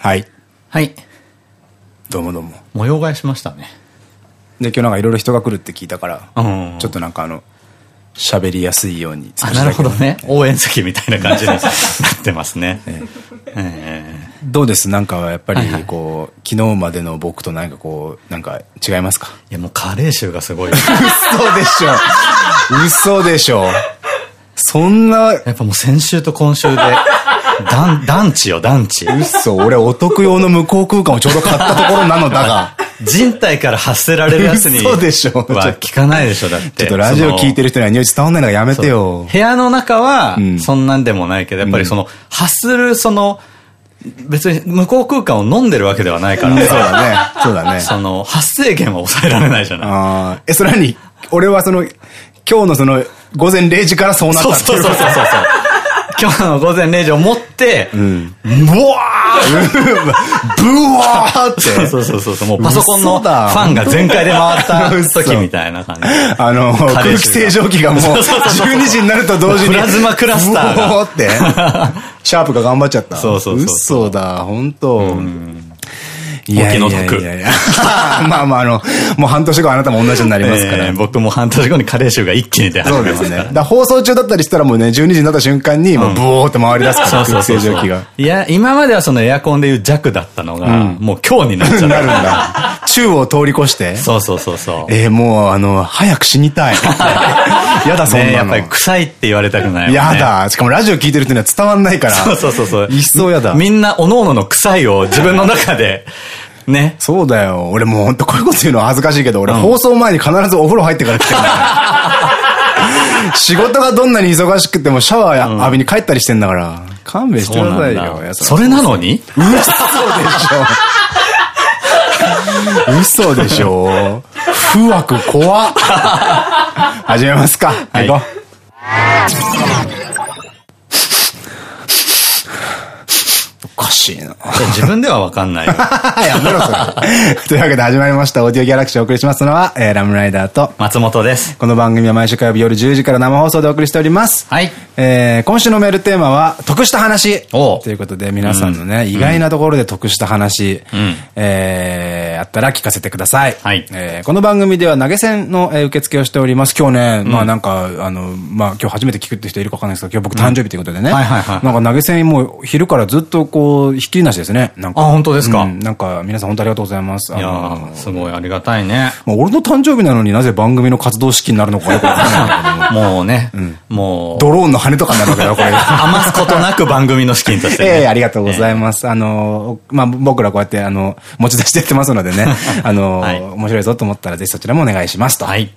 はい。はい。どうもどうも。模様替えしましたね。で、今日なんかいろいろ人が来るって聞いたから、うんちょっとなんかあの、喋りやすいようにあ、なるほどね。応援席みたいな感じになってますね。えどうです？なんかやっぱりこう、昨日までの僕と何かこう、なんか違いますか？ーいや、もうカレー臭がすごい。嘘でしょ嘘でしょそんな、やっぱもう先週と今週で、団、団地よ、団地。嘘、俺お得用の向こう空間をちょうど買ったところなのだが、人体から発せられるやつに。嘘でしょは聞かないでしょ、だって。ちょっとラジオ聞いてるる人には匂い伝わんないのがやめてよ。部屋の中はうん、そんなんでもないけど、やっぱりその、発する、その、別に向こう空間を飲んでるわけではないからそうだね。そうだね。その、発生源は抑えられないじゃない。ああ、え、それ何？俺はその、今日のその、午前0時からそうなったそうっていことそううそうそうそう。今日の午前0時をもって、ん。ブワブワーって。ー そうそうそうそう、もうパソコンのファンが全開で回った嘘時みたいな感じ。あの、空気清浄機がもう、そうそうそうそう12時になると同時に。プラズマクラスターがブワーって。シャープが頑張っちゃった。そうそうそう嘘だ、本当いやいやいお気の毒やいや まあまあ、あの、もう半年後あなたも同じになりますから。えー僕も半年後にカレー臭が一気に出始そうめますですね。だ放送中だったりしたらもうね、12時になった瞬間に、もうブオーって回り出すから、そうそう空気そうそう清浄機が。いや、今まではそのエアコンでいう弱だったのが、もう今日になっちゃった。なるんだ。宙を通り越して。そうそうそうそう。えー、もう、あの、早く死にたい。やだ、そんねなの。やっぱり臭いって言われたくないね。やだ。しかもラジオ聞いてる人には伝わんないから。そうそうそうそう。一層やだ。みんな、おののの臭いを自分の中で、ね。そうだよ。俺もうほんとこういうこと言うのは恥ずかしいけど、俺うん放送前に必ずお風呂入ってから来てる 仕事がどんなに忙しくてもシャワー浴びに帰ったりしてんだから。勘弁してくださいよ。それなのに？嘘でしょ。嘘でしょ。不惑怖っ。始めますか。はい、行こう。かしいな。自分ではわかんないよ。やめろ、それ。というわけで始まりました、オーディオギャラクシーをお送りしますのは、えー、ラムライダーと、松本です。この番組は毎週火曜日夜10時から生放送でお送りしております。はい。えー、今週のメールテーマは、得した話ということで、皆さんのね、意外なところで得した話、うんえー、あったら聞かせてください。はいえー、この番組では投げ銭の、えー受付をしております。今日ね、まあなんか、あの、まあ今日初めて聞くって人いるかわかんないですけど、今日僕誕生日ということでね。はいはいはいなんか投げ銭もう昼からずっとこう、ひっきりなしですね。なんか。あ本当ですか？うんなんか、皆さん本当ありがとうございます。あいやすごいありがたいね。まあ、俺の誕生日なのになぜ番組の活動資金になるのかよくわかんないも。もうね、もう、ドローンの羽とかになるわけだよ、これ。余すことなく番組の資金としてね。ええありがとうございます。あの、まあ、僕らこうやって、あの、持ち出してやってますのでね、あの、はい面白いぞと思ったら、ぜひそちらもお願いします。と。はい。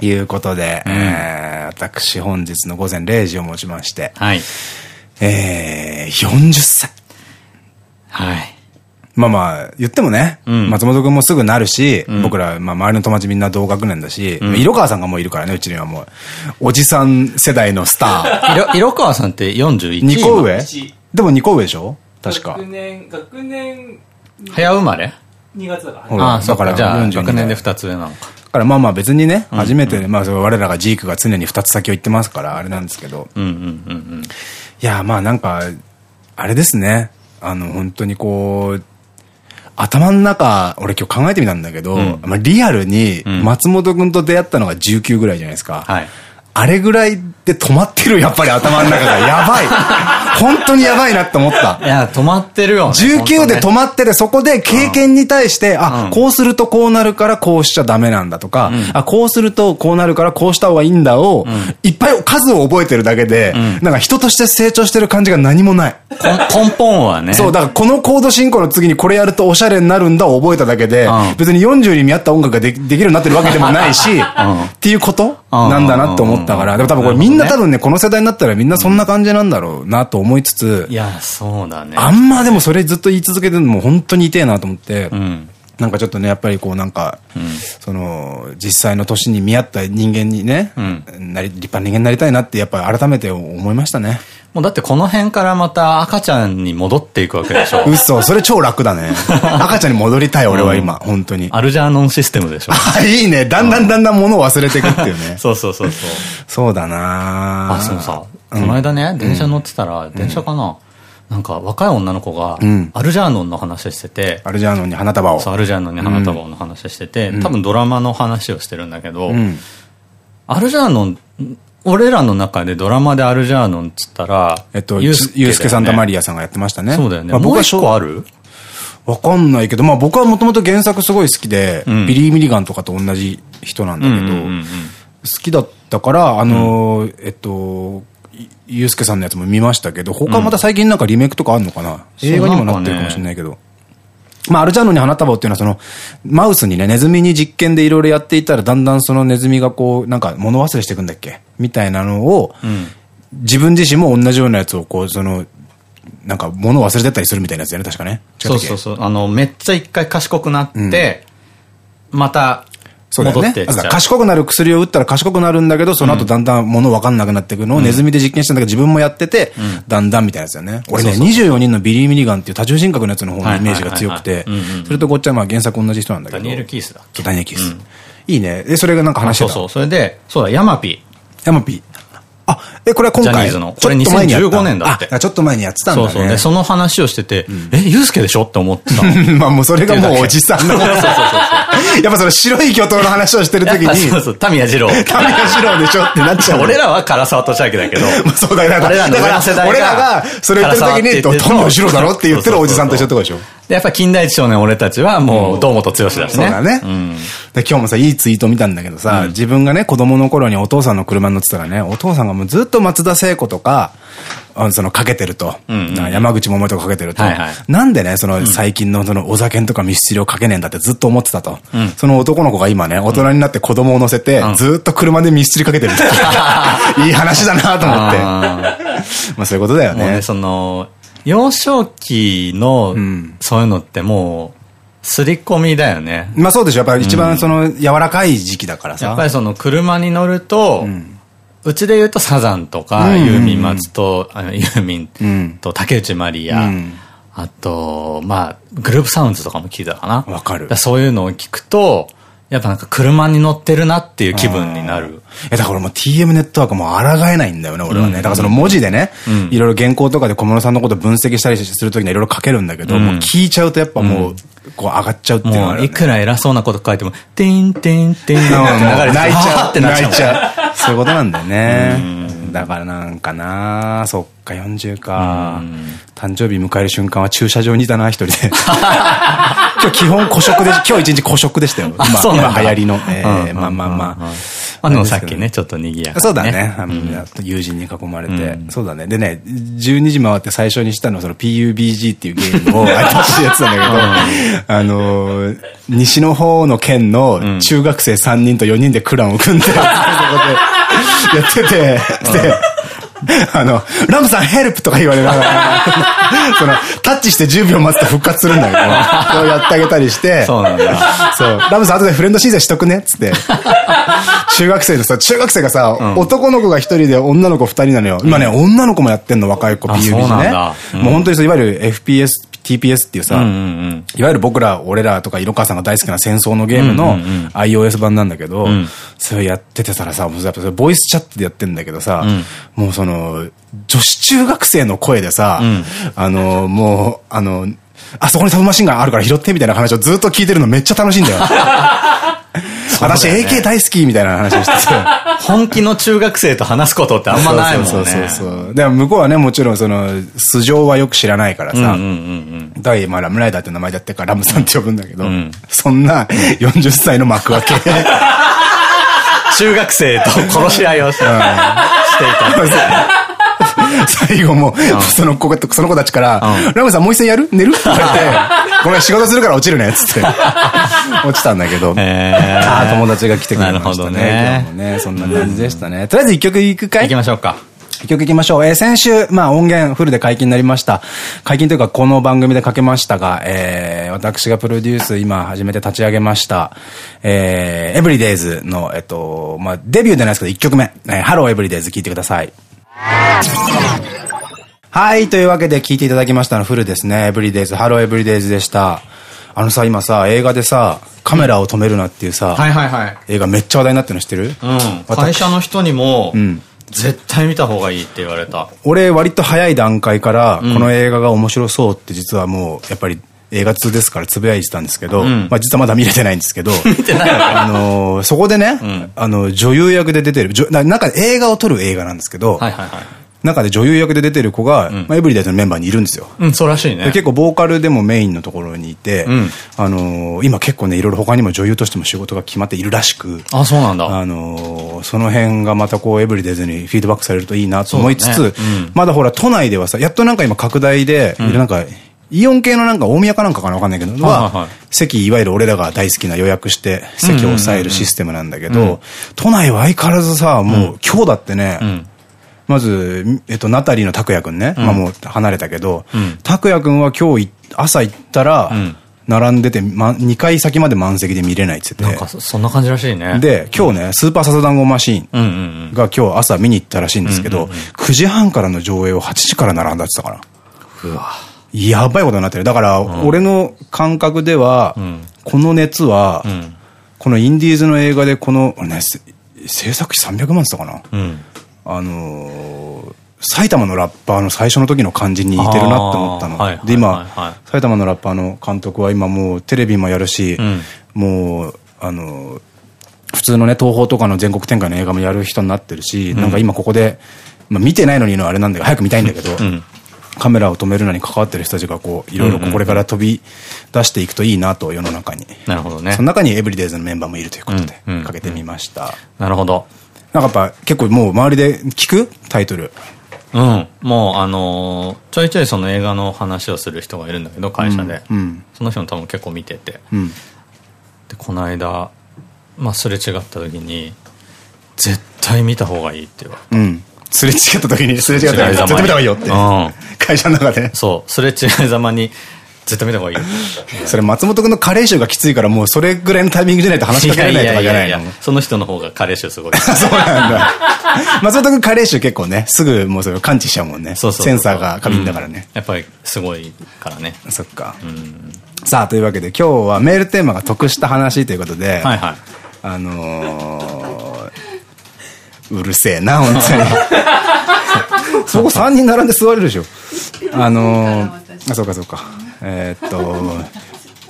いうことで、えー私本日の午前0時をもちまして、はい。えー、40歳。はい。まあまあ、言ってもね、ん松本くんもすぐなるし、僕ら、まあ周りの友達みんな同学年だし、色川さんがもういるからね、うちにはもう、おじさん世代のスター。色、色川さんって41 2個上？一でも2個上でしょ？確か学。年、学年早生まれ？2月だから。ああ、だかからじゃあ、42学年で2つ上なのか。だからまあまあ別にね、初めて、まあ我らがジークが常に2つ先を行ってますから、あれなんですけど。うんうんうんうん。いや、まあなんか、あれですね。あの、本当にこう、頭の中、俺今日考えてみたんだけど、んまあリアルにん松本くんと出会ったのが19ぐらいじゃないですか。はい。あれぐらいで止まってる、やっぱり頭の中が。やばい。本当にやばいなって思ったい。や、止まってるよね。19で止ままってて、そこで経験に対して、あ、うんこうするとこうなるからこうしちゃダメなんだとか、あ、こうするとこうなるからこうした方がいいんだを、いっぱい数を覚えてるだけで、なんか人として成長してる感じが何もない。根本はね。そう、だからこのコード進行の次にこれやるとおしゃれになるんだを覚えただけで、うん別に40に見合った音楽ができできるようになってるわけでもないし、っていうこと？うんなんだなって思ったから、でも多分これみんな多分ね、この世代になったらみんなそんな感じなんだろうなと思いつつい、や、そうだね。あんまでもそれずっと言い続けてるのも本当に痛えなと思って、うん。なんかちょっとね、やっぱりこうなんか、その、実際の年に見合った人間にね、なり、立派な人間になりたいなって、やっぱり改めて思いましたね。もうだってこの辺からまた赤ちゃんに戻っていくわけでしょ 嘘、それ超楽だね。赤ちゃんに戻りたい、俺は今、本当に。アルジャーノンシステムでしょあ、いいね。だんだんだんだん物を忘れていくっていうね。そうそうそうそう。そうだなあ、そのさ、この間ね、電車乗ってたら、電車かな？なんか若い女の子が、アルジャーノンの話してて、アルジャーノンに花束を。そう、アルジャーノンに花束の話してて、多分ドラマの話をしてるんだけど、アルジャーノン、俺らの中でドラマでアルジャーノンっつったら、えっと、ユースケ・サンタマリアさんがやってましたね。そうだよね。もう一個ある？わかんないけど、まあ僕はもともと原作すごい好きで、ビリー・ミリガンとかと同じ人なんだけど、好きだったから、あの、えっと、ユースケさんのやつも見ましたけど、他また最近なんかリメイクとかあるのかな、映画にもなってるかもしれないけど。まあ、アルジャーノンに花束っていうのはその、マウスにね、ネズミに実験でいろいろやっていたら、だんだんそのネズミがこう、なんか物忘れしていくんだっけ？みたいなのを、自分自身も同じようなやつをこう、その、なんか物忘れてったりするみたいなやつだよね、確かね。そうそうそう。あの、めっちゃ一回賢くなって、また、そうだよね。賢くなる薬を打ったら賢くなるんだけど、その後だんだん物分かんなくなっていくのをネズミで実験したんだけど、自分もやってて、だんだんみたいなやつだよね。俺ね、24人のビリー・ミリガンっていう多重人格のやつの方のイメージが強くて、それとこっちはまあ原作同じ人なんだけど。ダニエル・キースだ。ダニエル・キース。いいね。で、それがなんか話してた。そうそう。それで、そうだ、ヤマピー。ヤマピー。あ、え、これは今回？ジャニーズの。これ2015年だって。あ、ちょっと前にやってたんだね。そうそう。で、その話をしてて、え、ユースケでしょ？って思ってた。まあもうそれがもうおじさんの。そうそうそう。やっぱその白い巨頭の話をしてる時に。そうそう、タミヤ二郎。タミヤ二郎でしょってなっちゃう。俺らは唐沢俊明だけど。そうだよ、だか。俺らが、それ言ってる時に、タミヤ二郎だろって言ってるおじさんと一緒ってことでしょ。で、やっぱ近代一少年俺たちはもう、堂本剛だしね。そうだね。で、今日もさ、いいツイート見たんだけどさ、自分がね、子供の頃にお父さんの車に乗ってたらね、お父さんがもうずっと松田聖子とか、そのかけてると。山口百恵とかかけてると。なんでね、その最近のそのお酒とかミスチルをかけねえんだってずっと思ってたと。その男の子が今ね、大人になって子供を乗せて、ずっと車でミスチルかけてる。いい話だなと思って。まあそういうことだよね。その、幼少期の、そういうのってもう、すり込みだよね。まあそうでしょ。やっぱり一番その柔らかい時期だからさ。やっぱりその車に乗ると、うちで言うとサザンとか、ユーミン松と、ユーミンと竹内まりや、あと、まあ、グループサウンズとかも聞いたかな。わかる。そういうのを聞くと、やっぱなんか車に乗ってるなっていう気分になる。え、だからもう TM ネットワークも抗えないんだよね、俺はね。だからその文字でね、いろいろ原稿とかで小室さんのこと分析したりするときにいろいろ書けるんだけど、もう聞いちゃうとやっぱもう、こう上がっちゃうっていうのは。いくら偉そうなこと書いても、てんてんてんって流れて泣いちゃう。って泣いちゃう。そういうことなんだよね。だからなんかなそっか、40か。誕生日迎える瞬間は駐車場にいたな、一人で。今日基本古食で、今日一日古食でしたよ。今、今流行りの。まあまあまあ。あの、さっきね、ちょっと賑やか。そうだね。友人に囲まれて。そうだね。でね、12時回って最初にしたのは、その PUBG っていうゲームを、あたしやってたんだけど、あの、西の方の県の中学生3人と4人でクランを組んで、やってて、で、あの、ラムさんヘルプとか言われながら、その、タッチして10秒待つと復活するんだけど、そうやってあげたりして、そうなんだ。そう、ラムさん後でフレンド申請しとくねっつって、中学生でさ、中学生がさ、男の子が一人で女の子二人なのよ。今ね、女の子もやってんの、若い子 PUBG ね。もう本当にそう、いわゆる FPS、TPS っていうさ、いわゆる僕ら、俺らとか色川さんが大好きな戦争のゲームの iOS 版なんだけど、それやっててたらさ、ボイスチャットでやってんだけどさ、もうその、女子中学生の声でさ、あの、もう、あの、あそこにタブマシンガンあるから拾ってみたいな話をずっと聞いてるのめっちゃ楽しいんだよ。私 AK 大好きみたいな話をしてさ。本気の中学生と話すことってあんまないもんね。そうそうそう。でも向こうはね、もちろんその、素性はよく知らないからさ。だいまあラムライダーって名前だってからラムさんって呼ぶんだけど、そんな40歳の幕開け。中学生と殺し合いをしていた。最後も、その子、その子たちから、ラムさんもう一戦やる？寝る？って言われて、ごめん仕事するから落ちるね、つって。落ちたんだけど。友達が来てくれましたね。ね、そんな感じでしたね。とりあえず一曲いくかい？行きましょうか。一曲いきましょう。えー、先週、まあ音源フルで解禁になりました。解禁というかこの番組でかけましたが、えー、私がプロデュース今初めて立ち上げました、えー、エブリデイズの、えっと、まあデビューじゃないですけど1曲目、えー、ハローエブリデイズ聴いてください。はい、というわけで聴いていただきましたのフルですね。エブリデイズ、ハローエブリデイズでした。あのさ、今さ、映画でさ、カメラを止めるなっていうさ、はいはいはい。映画めっちゃ話題になってるの知ってる？うん。会社の人にも、うん。絶対見た方がいいって言われた。俺割と早い段階から、この映画が面白そうって実はもう、やっぱり映画通ですからつぶやいてたんですけど、うん、まあ実はまだ見れてないんですけど、見てないあのそこでね、うん、あの、女優役で出てる、中で映画を撮る映画なんですけど、はいはいはい。中で女優役で出てる子が、うん、まあ、エブリデイズのメンバーにいるんですよ。うん、そうらしいね。結構ボーカルでもメインのところにいて、うん、あのー、今結構ね、いろいろ他にも女優としても仕事が決まっているらしく、あ、そうなんだ。あのー、その辺がまたこう、エブリデイズにフィードバックされるといいなと思いつつ、ね、まだほら、都内ではさ、やっとなんか今拡大で、なんか、イオン系のなんか大宮かなんかかなわかんないけど、は、席、いわゆる俺らが大好きな予約して席を抑えるシステムなんだけど、都内は相変わらずさ、もう今日だってね、まず、えっと、ナタリーの拓也くんね。まあもう離れたけど、拓也くんは今日朝行ったら、並んでて、ま、2回先まで満席で見れないって言って。なんかそんな感じらしいね。で、今日ね、スーパーサザダンゴマシーンが今日朝見に行ったらしいんですけど、9時半からの上映を8時から並んだって言ったから。うわ。やばいことになってる。だから、俺の感覚では、この熱は、このインディーズの映画でこの、ね、制作費300万って言ったかな。あのー、埼玉のラッパーの最初の時の感じに似てるなって思ったの。で、今、埼玉のラッパーの監督は今もうテレビもやるし、うん、もう、あのー、普通のね、東宝とかの全国展開の映画もやる人になってるし、うん、なんか今ここで、まあ見てないのにのあれなんだけど、早く見たいんだけど、うん、カメラを止めるのに関わってる人たちがこう、いろいろこれから飛び出していくといいなと、世の中に。なるほどね。その中にエブリデイズのメンバーもいるということで、かけてみました。なるほど。なんかやっぱ結構もう周りで聞くタイトル。うん。もうあのー、ちょいちょいその映画の話をする人がいるんだけど、会社で。うん、その人も多分結構見てて。うん、で、この間、まあすれ違った時に、絶対見た方がいいって言われた。うん。すれ違った時に、すれ違った時に、絶対見た方がいいよって。うん、会社の中で。そう。すれ違いざまに、絶対見た方がいい。それ松本君の加齢臭がきついからもうそれぐらいのタイミングじゃないと話しかけられないとかじゃないのその人の方が加齢臭すごい。そうなんだ。松本君加齢臭結構ね、すぐもうそれを感知しちゃうもんね。そうそうセンサーが過敏だからね、やっぱりすごいからね。そっか。さあ、というわけで今日はメールテーマが得した話ということで、はいはい。あのー、うるせえな、本当に。そこ3人並んで座れるでしょ。あのー、あ、そうかそうか。えー、っと、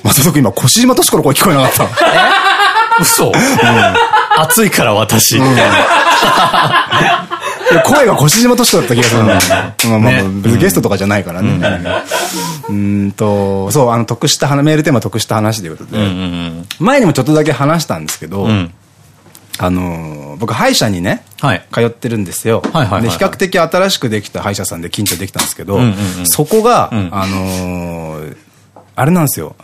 松本君今、腰島敏子の声聞こえなかった。え？嘘、うん、暑いから私。うん声が腰島敏子だった気がするんだよね。まあまあ、別にゲストとかじゃないからね。うんと、そう、あの、得した話、メールテーマ得した話ということで、前にもちょっとだけ話したんですけど、あの、僕、歯医者にね、通ってるんですよ。で、比較的新しくできた歯医者さんで近所できたんですけど、そこが、あの、あれなんですよ。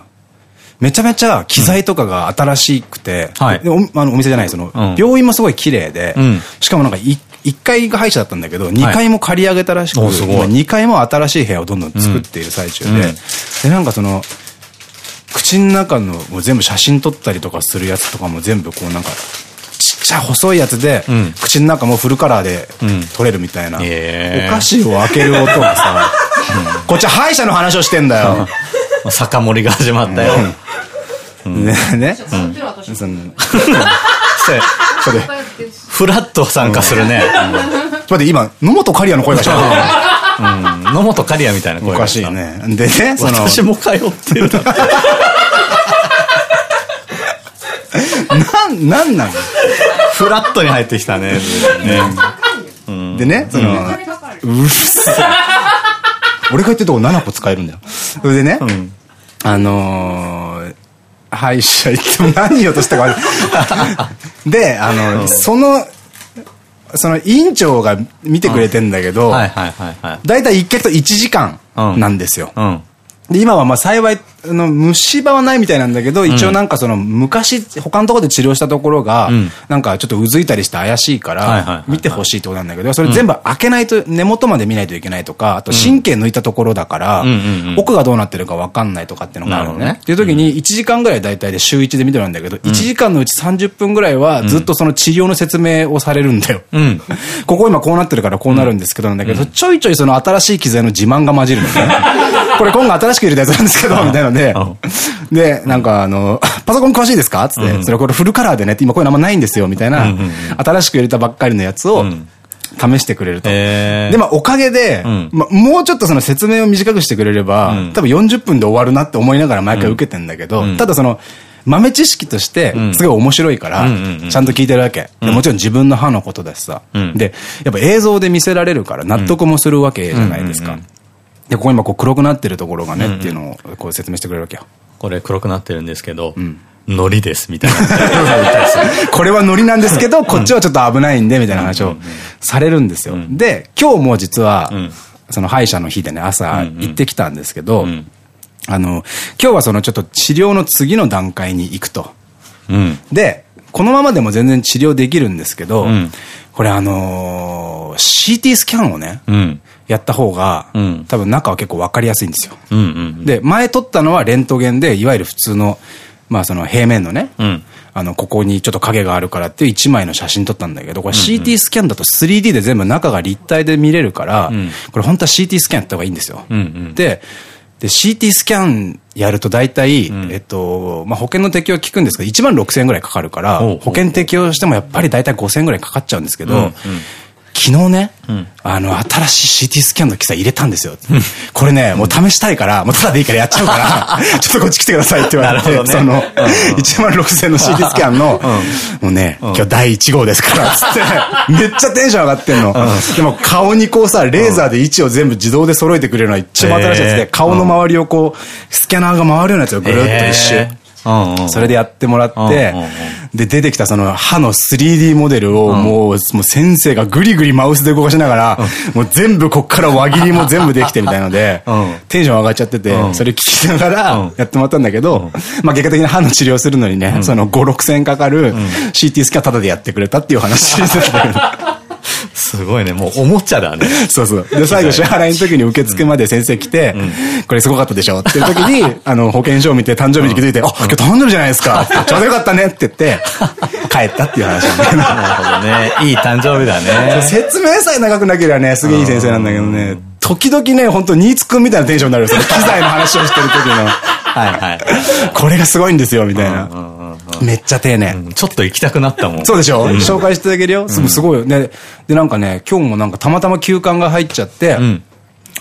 めちゃめちゃ機材とかが新しくて、おあのお店じゃない、その、病院もすごい綺麗で、しかもなんか1階が歯医者だったんだけど、2階も借り上げたらしく、2階も新しい部屋をどんどん作っている最中で、で、なんかその、口の中のもう全部写真撮ったりとかするやつとかも全部こうなんかちゃ細いやつで、口の中もフルカラーで取れるみたいな。お菓子を開ける音がさ、こっちは歯医者の話をしてんだよ。酒盛りが始まったよ。ね、ね。フラット参加するね。ちょっと今、野本刈谷の声がした。野本刈谷みたいな声が。おかしいね。でね、私も通ってる。なん、なんなの？フラットに入ってきたね。でね、その、うっせ俺が言ってるとこ7個使えるんだよ。それでね、あのー、歯医者行っても何言おうとしたか で、あの、その、その委員長が見てくれてんだけど、だいたい一回と1時間なんですよ。で、今はまあ幸いの虫歯はないみたいなんだけど、一応なんかその昔、他のところで治療したところが、なんかちょっとうずいたりして怪しいから、見てほしいってことなんだけど、それ全部開けないと、根元まで見ないといけないとか、あと神経抜いたところだから、奥がどうなってるかわかんないとかっていうのがあるのね。っていう時に1時間ぐらい大体で週1で見てるんだけど、1時間のうち30分ぐらいはずっとその治療の説明をされるんだよ。ここ今こうなってるからこうなるんですけどなんだけど、ちょいちょいその新しい機材の自慢が混じるんですね。これ今後新しく入れたやつなんですけど、みたいなので、で、なんかあの、パソコン詳しいですか？つって、それこれフルカラーでね今こういうのあんまないんですよ、みたいな、新しく入れたばっかりのやつを、試してくれると。で、まあ、おかげで、まあ、もうちょっとその説明を短くしてくれれば、多分40分で終わるなって思いながら毎回受けてんだけど、ただその、豆知識として、すごい面白いから、ちゃんと聞いてるわけ。もちろん自分の歯のことだしさ。で、やっぱ映像で見せられるから納得もするわけじゃないですか。で、ここ今こう黒くなってるところがねっていうのをこう説明してくれるわけよ。これ黒くなってるんですけど、海苔です、みたいな。これは海苔なんですけど、こっちはちょっと危ないんで、みたいな話をされるんですよ。で、今日も実は、その歯医者の日でね、朝行ってきたんですけど、あの、今日はそのちょっと治療の次の段階に行くと。で、このままでも全然治療できるんですけど、これあの CT スキャンをね、やった方が、多分中は結構わかりやすいんですよ。で、前撮ったのはレントゲンで、いわゆる普通の、まあその平面のね、あの、ここにちょっと影があるからっていう1枚の写真撮ったんだけど、これ CT スキャンだと 3D で全部中が立体で見れるから、これ本当は CT スキャンやった方がいいんですよ。で、で、CT スキャンやると大体、うん、えっと、まあ、保険の適用聞くんですけど、1万6千円ぐらいかかるから、保険適用してもやっぱり大体5千円ぐらいかかっちゃうんですけど、うんうん昨日ね、うん、あの、新しい CT スキャンの機材入れたんですよ。これね、もう試したいから、もうただでいいからやっちゃうから、ちょっとこっち来てくださいって言われて、ね、その、1万6000の CT スキャンの、もうね、今日第1号ですから、つって、めっちゃテンション上がってんの。でも顔にこうさ、レーザーで位置を全部自動で揃えてくれるのは一番新しいやつで、顔の周りをこう、スキャナーが回るようなやつをぐるっと一周。それでやってもらって、で、出てきたその歯の 3D モデルをもう、もう先生がグリグリマウスで動かしながら、もう全部こっから輪切りも全部できてみたいので、テンション上がっちゃってて、それ聞きながらやってもらったんだけど、まあ結果的に歯の治療するのにね、その5、6千円かかる CT スキャンタダでやってくれたっていう話ですけど。すごいね、もうおもちゃだね。そうそう。で、最後支払いの時に受付まで先生来て、これすごかったでしょっていう時に、あの、保険証を見て誕生日に気づいて、あ、今日誕生日じゃないですかちょうどよかったねって言って、帰ったっていう話なるほどね。いい誕生日だね。説明さえ長くなければね、すげえいい先生なんだけどね、時々ね、本当ニーツくんみたいなテンションになる。その機材の話をしてる時の。はいはい。これがすごいんですよ、みたいな。めっちゃ丁寧、ちょっと行きたくなったもん。そうでしょ、う紹介してあげるよ？すごいよ。ね。で、なんかね、今日もなんかたまたま休館が入っちゃって、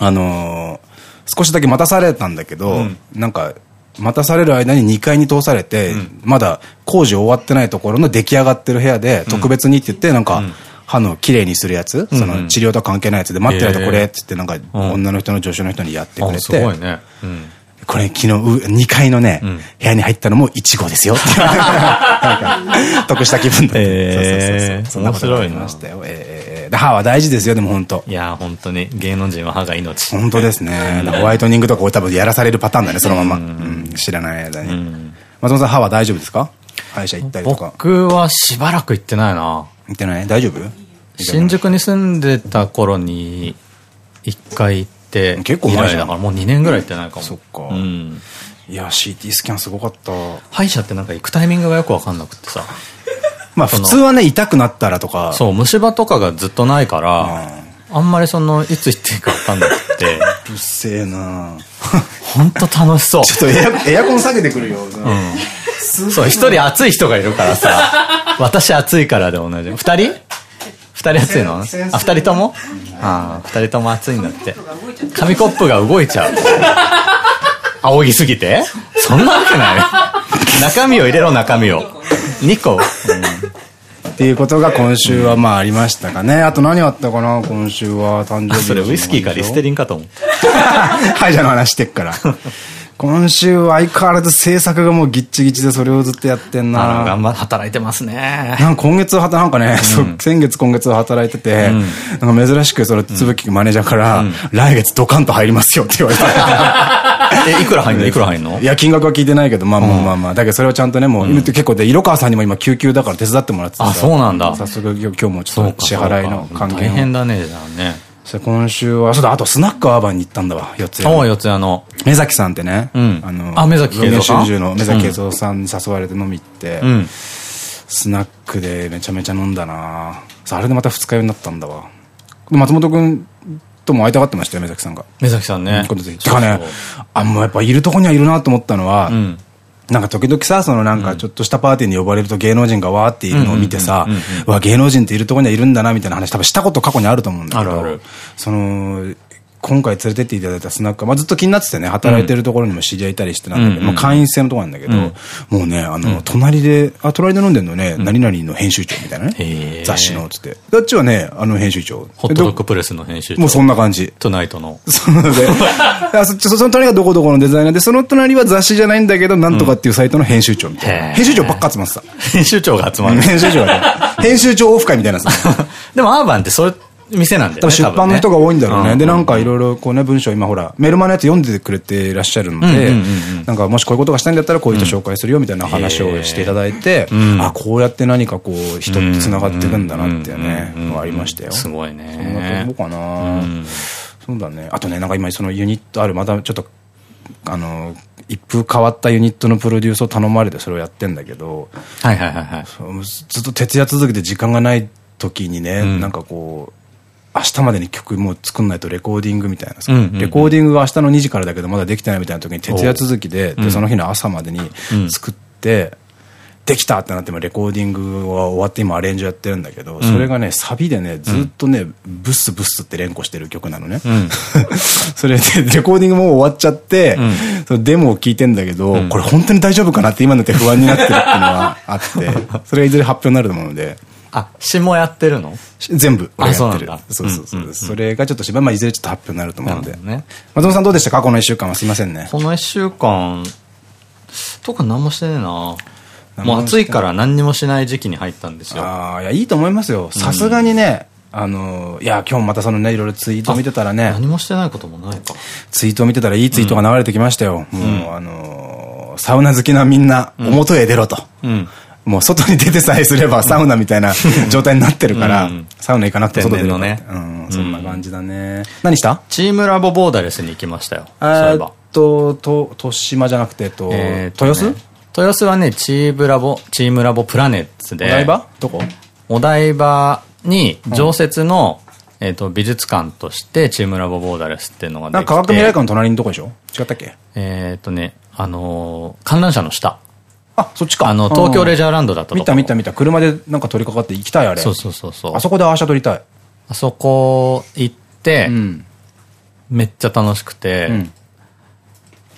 あの少しだけ待たされたんだけど、なんか、待たされる間に2階に通されて、まだ工事終わってないところの出来上がってる部屋で、特別にって言って、なんか、歯の綺麗にするやつ、その治療と関係ないやつで待ってる間これって言って、なんか、女の人の助手の人にやってくれて。すごいね。これ昨日、2階のね、部屋に入ったのも1号ですよ。得した気分だった。えそうそうそう。そんなことがありましたよ。え歯は大事ですよ、でも本当。いや、本当に。芸能人は歯が命。本当ですね。ホワイトニングとか多分やらされるパターンだね、そのまま。知らない間に。松本さん、歯は大丈夫ですか？歯医者行ったりとか。僕はしばらく行ってないな。行ってない？大丈夫？新宿に住んでた頃に、一回行って、結構前だからもう2年ぐらい行ってないかも。そっか。うん。いや、CT スキャンすごかった。歯医者ってなんか行くタイミングがよくわかんなくてさ。まあ普通はね、痛くなったらとか。そう、虫歯とかがずっとないから、あんまりその、いつ行っていいかわかんなくて。うっせえな ほんと楽しそう。ちょっとエアエアコン下げてくるよ。うん。そう、一人暑い人がいるからさ。私暑いからで同じ。二人？二人熱いの？あ、二人とも？ああ、二人とも熱いんだって。紙コップが動いちゃう。仰ぎすぎて？そんなわけない中身を入れろ、中身を。2個。っていうことが今週はまあありましたかね。あと何あったかな？今週は誕生日。それウイスキーかリステリンかと思って。歯医者の話してっから。っ今週は相変わらず制作がもうギッチギチでそれをずっとやってんな。頑張って働いてますね。なんか今月は、なんかね、先月今月は働いてて、なんか珍しくそのつぶきマネージャーから、来月ドカンと入りますよって言われた。え、いくら入んの？いくら入んの？いや、金額は聞いてないけど、まあまあまあまあ。だけどそれはちゃんとね、もう、結構で、色川さんにも今救急だから手伝ってもらってあ、そうなんだ。早速今日もちょっと支払いの関係大変だね、じゃあね。今週は、そうだ、あとスナックアーバンに行ったんだわ、四谷。お四谷の。目崎さんってね。うん。あの、あ、目崎慶三さん。の目崎慶三さんに誘われて飲み行って、うん。スナックでめちゃめちゃ飲んだなあれでまた二日酔いになったんだわ。松本くんとも会いたがってましたよ、目崎さんが。目崎さんね。今度ぜひ。てかね、あ、もうやっぱいるとこにはいるなと思ったのは、うんなんか時々さ、そのなんかちょっとしたパーティーに呼ばれると芸能人がわーっているのを見てさ、わ、芸能人っているとこにはいるんだなみたいな話多分したこと過去にあると思うんだけど、その、今回連れてっていただいたスナックまあ、ずっと気になっててね、働いてるところにも知り合いたりしてなんだけど、まあ、会員制のとこなんだけど、もうね、あの、隣で、あ、隣で飲んでんのね、何々の編集長みたいなね。雑誌の、つって。あっちはね、あの編集長。ホットドッグプレスの編集長。もうそんな感じ。トゥナイトの。そので、その隣がどこどこのデザイナーで、その隣は雑誌じゃないんだけど、なんとかっていうサイトの編集長みたいな。編集長ばっか集まってた。編集長が集まる。編集長が。編集長オフ会みたいなさ。でもアーバンってそれ、店なんで、ね、出版の人が多いんだろうね。で、なんかいろいろこうね、文章今ほら、メルマのやつ読んでてくれていらっしゃるので、なんかもしこういうことがしたいんだったらこういう人紹介するよみたいな話をしていただいて、あ、こうやって何かこう、人って繋がっていくんだなってね、ありましたよ。すごいね。そんなとこかなそうだね。あとね、なんか今そのユニットある、またちょっと、あの、一風変わったユニットのプロデュースを頼まれてそれをやってんだけど、はいはいはいはい。ずっと徹夜続けて時間がない時にね、なんかこう、明日までに曲も作んないとレコーディングみたいなさ、レコーディングが明日の2時からだけどまだできてないみたいな時に徹夜続きで、で、その日の朝までに作って、できたってなってもレコーディングは終わって今アレンジやってるんだけど、それがね、サビでね、ずっとね、ブッスブッスって連呼してる曲なのね。それで、レコーディングも終わっちゃって、そのデモを聞いてんだけど、これ本当に大丈夫かなって今になって不安になってるっていうのはあって、それがいずれ発表になると思うので、あ、詩もやってるの？全部。俺やってる。そうそうそう。それがちょっとしば、まあ、いずれちょっと発表になると思うんで。ね。松本さんどうでした？かこの一週間はすいませんね。この一週間、とか何もしてねえなもう暑いから何にもしない時期に入ったんですよ。ああ、いや、いいと思いますよ。さすがにね、あの、いや、今日またそのね、いろいろツイート見てたらね。何もしてないこともないか。ツイート見てたらいいツイートが流れてきましたよ。もう、あの、サウナ好きなみんな、表へ出ろと。うんもう外に出てさえすればサウナみたいな 状態になってるから、サウナ行かなくて外出るね。うん、そんな感じだね。何した？チームラボボーダレスに行きましたよ。えっと、と、豊島じゃなくて、と、豊洲？豊洲はね、チームラボ、チームラボプラネッツで。お台場？どこ？お台場に常設の、えっと、美術館として、チームラボボーダレスっていうのができて。なんか科学未来館の隣のとこでしょ？違ったっけ？えっとね、あの観覧車の下。あ、そっちか。あの、東京レジャーランドだった見た見た見た。車でなんか取り掛かって行きたいあれ。そうそうそうそう。あそこでアーシャ撮りたい。あそこ行って、うん、めっちゃ楽しくて、うん、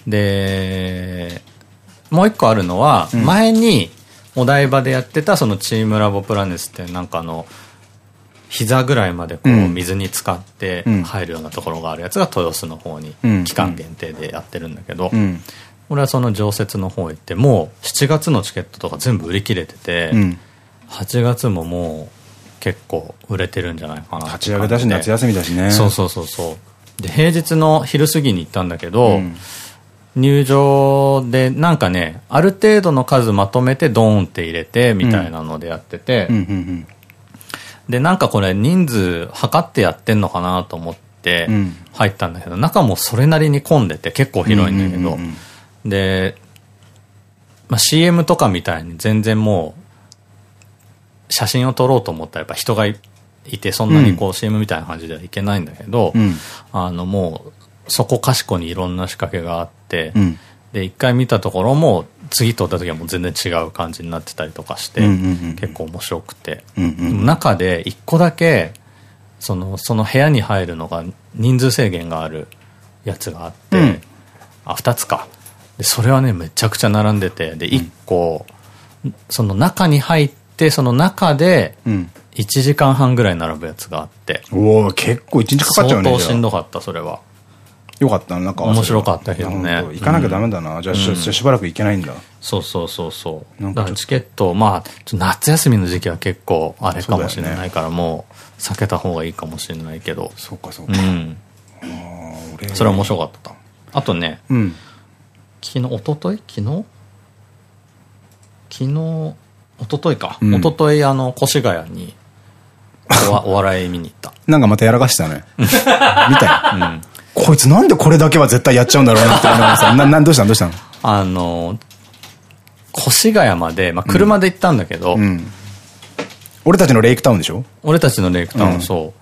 で、もう一個あるのは、うん、前にお台場でやってたそのチームラボプラネスってなんかあの、膝ぐらいまでこう水に浸かって入るようなところがあるやつが豊洲の方に期間限定でやってるんだけど、俺はその常設の方行ってもう7月のチケットとか全部売り切れてて、うん、8月ももう結構売れてるんじゃないかな立ち上げだし夏休みだしね。そうそうそうそう。で平日の昼過ぎに行ったんだけど、うん、入場でなんかねある程度の数まとめてドーンって入れてみたいなのでやってて。でなんかこれ人数測ってやってんのかなと思って入ったんだけど、中もそれなりに混んでて結構広いんだけど、で、まあ、CM とかみたいに全然もう、写真を撮ろうと思ったらやっぱ人がいて、そんなにこう CM みたいな感じではいけないんだけど、うん、あのもう、そこかしこにいろんな仕掛けがあって、うん、で、一回見たところも、次撮った時はもう全然違う感じになってたりとかして、結構面白くて。中で一個だけ、その、その部屋に入るのが人数制限があるやつがあって、うん、あ、二つか。で、それはね、めちゃくちゃ並んでて、で、一個、うん、その中に入って、その中で、1時間半ぐらい並ぶやつがあって。おお結構1日かかっちゃうね。相当しんどかった、それは。よかったなんか。面白かったけどね。行かなきゃダメだな。じゃあ、しばらく行けないんだ。そうそうそうそう。だからチケット、まあ、夏休みの時期は結構あれかもしれないから、もう避けた方がいいかもしれないけど。そうかそうか。うん。それは面白かった。あとね、うん、昨日、一昨日昨日？昨日、一昨日か。うん、一昨日あの、越谷に、お笑い見に行った。なんかまたやらかしたね。見たよ。うん。こいつなんでこれだけは絶対やっちゃうんだろうなって思いまさ。な、な、どうしたの？どうしたの？あの、越谷まで、まあ、車で行ったんだけど、うんうん、俺たちのレイクタウンでしょ？俺たちのレイクタウン、うん、そ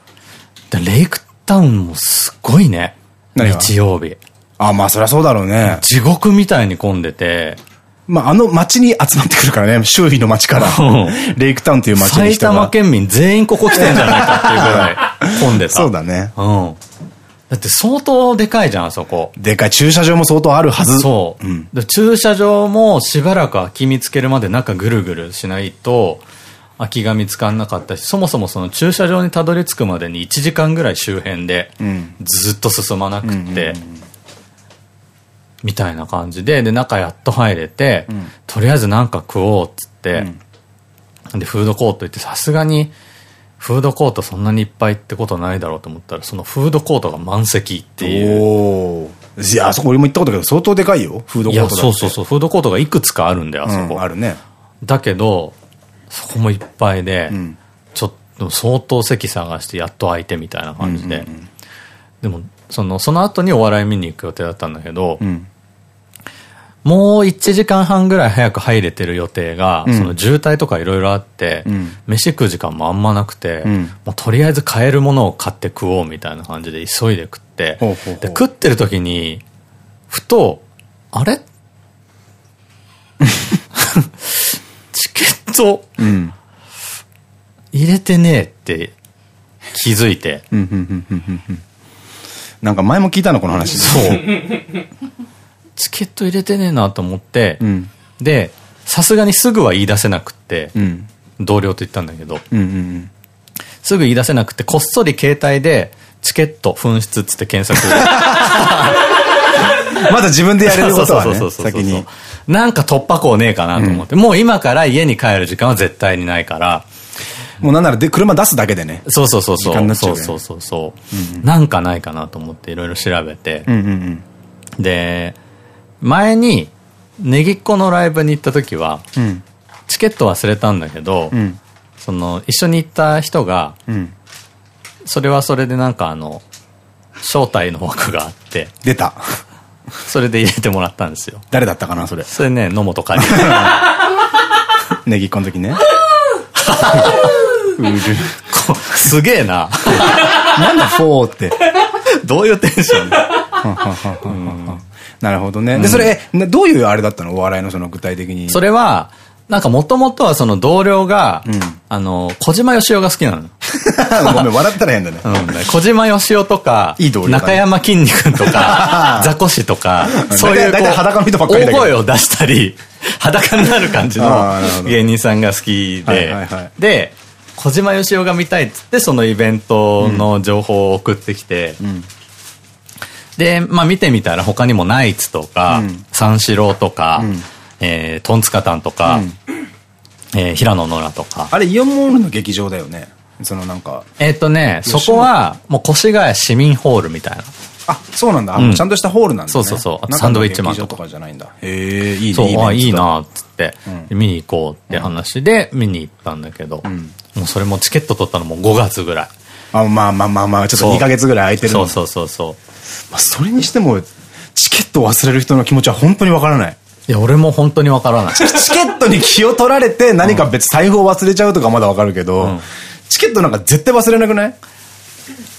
う。で、レイクタウンもすごいね。日曜日。あ、まあそりゃそうだろうね。地獄みたいに混んでて。まあ、あの街に集まってくるからね、周囲の街から。レイクタウンっていう街に埼玉県民全員ここ来てんじゃないかっていうぐらい混んでた。そうだね。うん。だって相当でかいじゃん、あそこ。でかい。駐車場も相当あるはず。そう。うん、駐車場もしばらく空き見つけるまで中ぐるぐるしないと、空きが見つかんなかったし、そもそもその駐車場にたどり着くまでに1時間ぐらい周辺で、ずっと進まなくて、みたいな感じで、で、中やっと入れて、うん、とりあえずなんか食おうっつって、うん、で、フードコート行って、さすがに、フードコートそんなにいっぱいってことないだろうと思ったら、そのフードコートが満席っていう。いや、あそこ俺も行ったことだけど、相当でかいよ、フードコートそうそうそう、フードコートがいくつかあるんだよ、あそこ。うん、あるね。だけど、そこもいっぱいで、うん、ちょっと相当席探してやっと空いてみたいな感じで。でも、その、その後にお笑い見に行く予定だったんだけど、うん、もう1時間半ぐらい早く入れてる予定が、うん、その渋滞とかいろいろあって、うん、飯食う時間もあんまなくて、うん、もうとりあえず買えるものを買って食おうみたいな感じで急いで食って、で食ってる時に、ふと、あれ？チケット、入れてねえって気づいて。なんか前も聞いたの、この話。そう。チケット入れてねえなと思って、うん、で、さすがにすぐは言い出せなくって、うん、同僚と言ったんだけど、すぐ言い出せなくて、こっそり携帯で、チケット紛失っつって検索。まだ自分でやれることはね、先に。なんか突破口ねえかなと思って、うん、もう今から家に帰る時間は絶対にないから、もうなんならで車出すだけでね。そうそうそうそう。そうそうそうそう。なんかないかなと思っていろいろ調べて。で、前に、ネギっ子のライブに行った時は、うん、チケット忘れたんだけど、うん、その、一緒に行った人が、うん、それはそれでなんかあの、招待の枠があって。出た。それで入れてもらったんですよ。誰だったかな、それ。それね、野本かり。ネギっ子の時ね。うる。すげえな。なんだ、フォーって。どういうテンション？なるほどね。で、それ、どういうあれだったの？お笑いのその具体的に。それは、なんかもともとはその同僚が、うん、あの、小島よしおが好きなの。ごめん、笑ったら変だね。うん、小島よしおとか、中山きんに君とか、ザコシとか、そういう裸の人ばっかり大声を出したり、裸になる感じの芸人さんが好きで、で、小島よしおが見たいっつって、そのイベントの情報を送ってきて、うんで、まあ見てみたら他にもナイツとか、三四郎とか、えー、トンツカタンとか、えー、平野ノラとか。あれ、イオンモールの劇場だよね。そのなんか。えっとね、そこは、もう越谷市民ホールみたいな。あ、そうなんだ。うん、ちゃんとしたホールなんだ、ね、そうそうそう。サンドウィッチマンとかじゃないんだ。へえ、いいね。そう、あ、いいなっつって、見に行こうって話で見に行ったんだけど、もうそれもチケット取ったのも5月ぐらい。あ、まあまあまあまあ、ちょっと2ヶ月ぐらい空いてるそうそうそうそう。まあ、それにしても、チケットを忘れる人の気持ちは本当にわからない。いや、俺も本当にわからない。チケットに気を取られて何か別財布を忘れちゃうとかまだわかるけど、うん、チケットなんか絶対忘れなくない？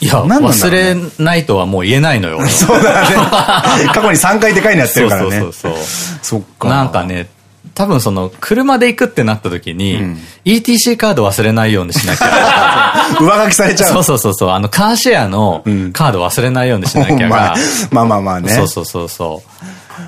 いや、忘れないとはもう言えないのよ。そうだね。過去に3回でかいのやってるからね。そうそうそう。そっか。なんかね、多分その、車で行くってなった時に、うん、ETC カード忘れないようにしなきゃ。上書きされちゃう。そうそうそうそう。あの、カーシェアのカード忘れないようにしなきゃが。まあまあまあね。そうそうそうそう。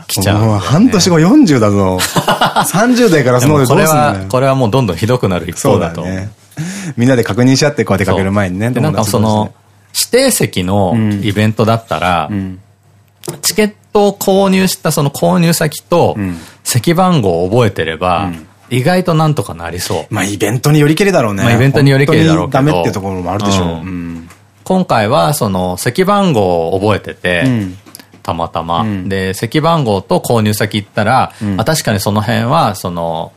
来ちゃう、ね。もう半年後40だぞ。30代からそのこれは、これはもうどんどんひどくなる一方だと。ね、みんなで確認し合ってこう出かける前にね。で、なんかその、指定席のイベントだったら、うんチケットを購入したその購入先と、席番号を覚えてれば、意外となんとかなりそう。まあイベントによりけりだろうね。まあイベントによりけりだろうけど。ダメってところもあるでしょう。うん、今回はその席番号を覚えてて、うん、たまたま。うん、で、席番号と購入先行ったら、あ確かにその辺は、その、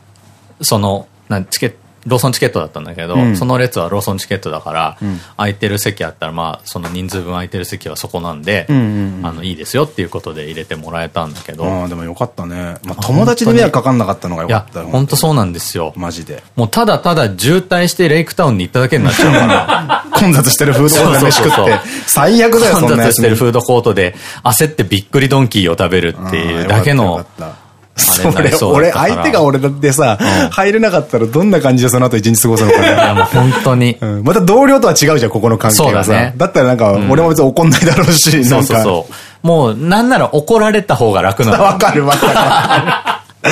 その、なチケット、ローソンチケットだったんだけど、うん、その列はローソンチケットだから、うん、空いてる席あったら、まあ、その人数分空いてる席はそこなんで、あの、いいですよっていうことで入れてもらえたんだけど。ああ、でもよかったね。まあ、友達に迷惑かかんなかったのがよかった。いや、本当そうなんですよ。マジで。もうただただ渋滞してレイクタウンに行っただけになっちゃうから。混雑してるフードコートで飯食って。最悪だよ、混雑してるフードコートで焦ってびっくりドンキーを食べるっていうだけの。それ、俺、相手が俺だってさ、入れなかったらどんな感じでその後一日過ごすのかな。いや、もう本当に。また同僚とは違うじゃん、ここの関係がさ。だったらなんか、俺も別に怒んないだろうし、そうそうそう。もう、なんなら怒られた方が楽なの。わかるわかる。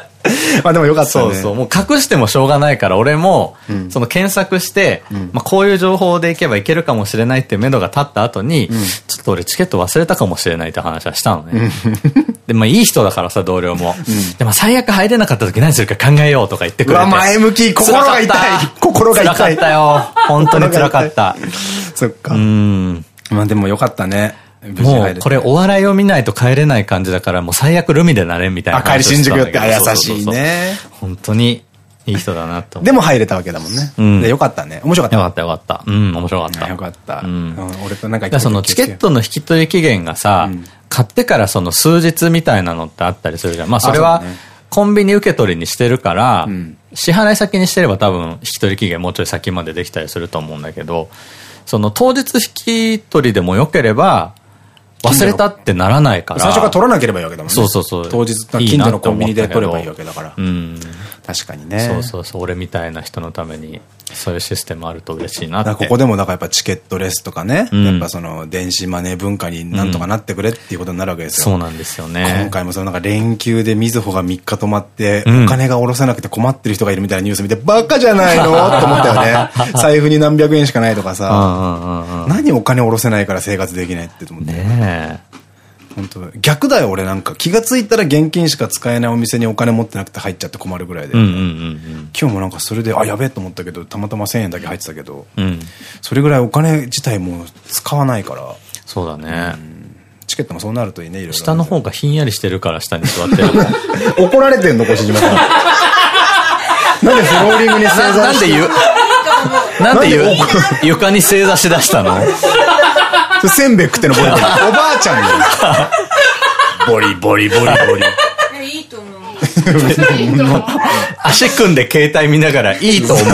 まあでもよかったね。そうそう。もう隠してもしょうがないから、俺も、その検索して、まあこういう情報でいけばいけるかもしれないっていう目処が立った後に、ちょっと俺チケット忘れたかもしれないって話はしたのね。で、まあいい人だからさ、同僚も。でも最悪入れなかった時何するか考えようとか言ってくれて。うわ、前向き、心が痛い。心が痛い。辛かったよ。本当に辛かった。そっか。うん。まあでもよかったね。もう、これお笑いを見ないと帰れない感じだから、もう最悪ルミでなれんみたいな。あ、帰り新宿って優しいね。本当に。いい人だなと。でも入れたわけだもんね。うん。で、よかったね。面白かった。よかったよかった。うん、面白かった。よかった。うん。俺となんかそのチケットの引き取り期限がさ、買ってからその数日みたいなのってあったりするじゃん。まあそれは、コンビニ受け取りにしてるから、支払い先にしてれば多分引き取り期限もうちょい先までできたりすると思うんだけど、その当日引き取りでもよければ、忘れたってならないから。最初から取らなければいいわけだもんね。そうそうそう。当日、近所のコンビニで取ればいいわけだから。うん。確かにね。そうそうそう。俺みたいな人のために、そういうシステムあると嬉しいなって。ここでもだからやっぱチケットレスとかね、うん、やっぱその電子マネー文化になんとかなってくれっていうことになるわけですよ。そうなんですよね。今回もそのなんか連休でみずほが3日止まって、お金が下ろせなくて困ってる人がいるみたいなニュース見て、バカじゃないのと思ったよね。財布に何百円しかないとかさ。何お金下ろせないから生活できないって思って。ね本当逆だよ、俺なんか。気がついたら現金しか使えないお店にお金持ってなくて入っちゃって困るぐらいで。今日もなんかそれで、あ、やべえと思ったけど、たまたま1000円だけ入ってたけど、うん、それぐらいお金自体も使わないから。そうだね。チケットもそうなるといいね、いろいろ。下の方がひんやりしてるから下に座ってる。怒られてんの、小島さん。なんでフローリングに正座なんで言う？なんで言う？床に正座しだしたの？せんべい食ってのボリボリ。おばあちゃんだボリボリボリボリ。いいと思う。足組んで携帯見ながらいいと思う。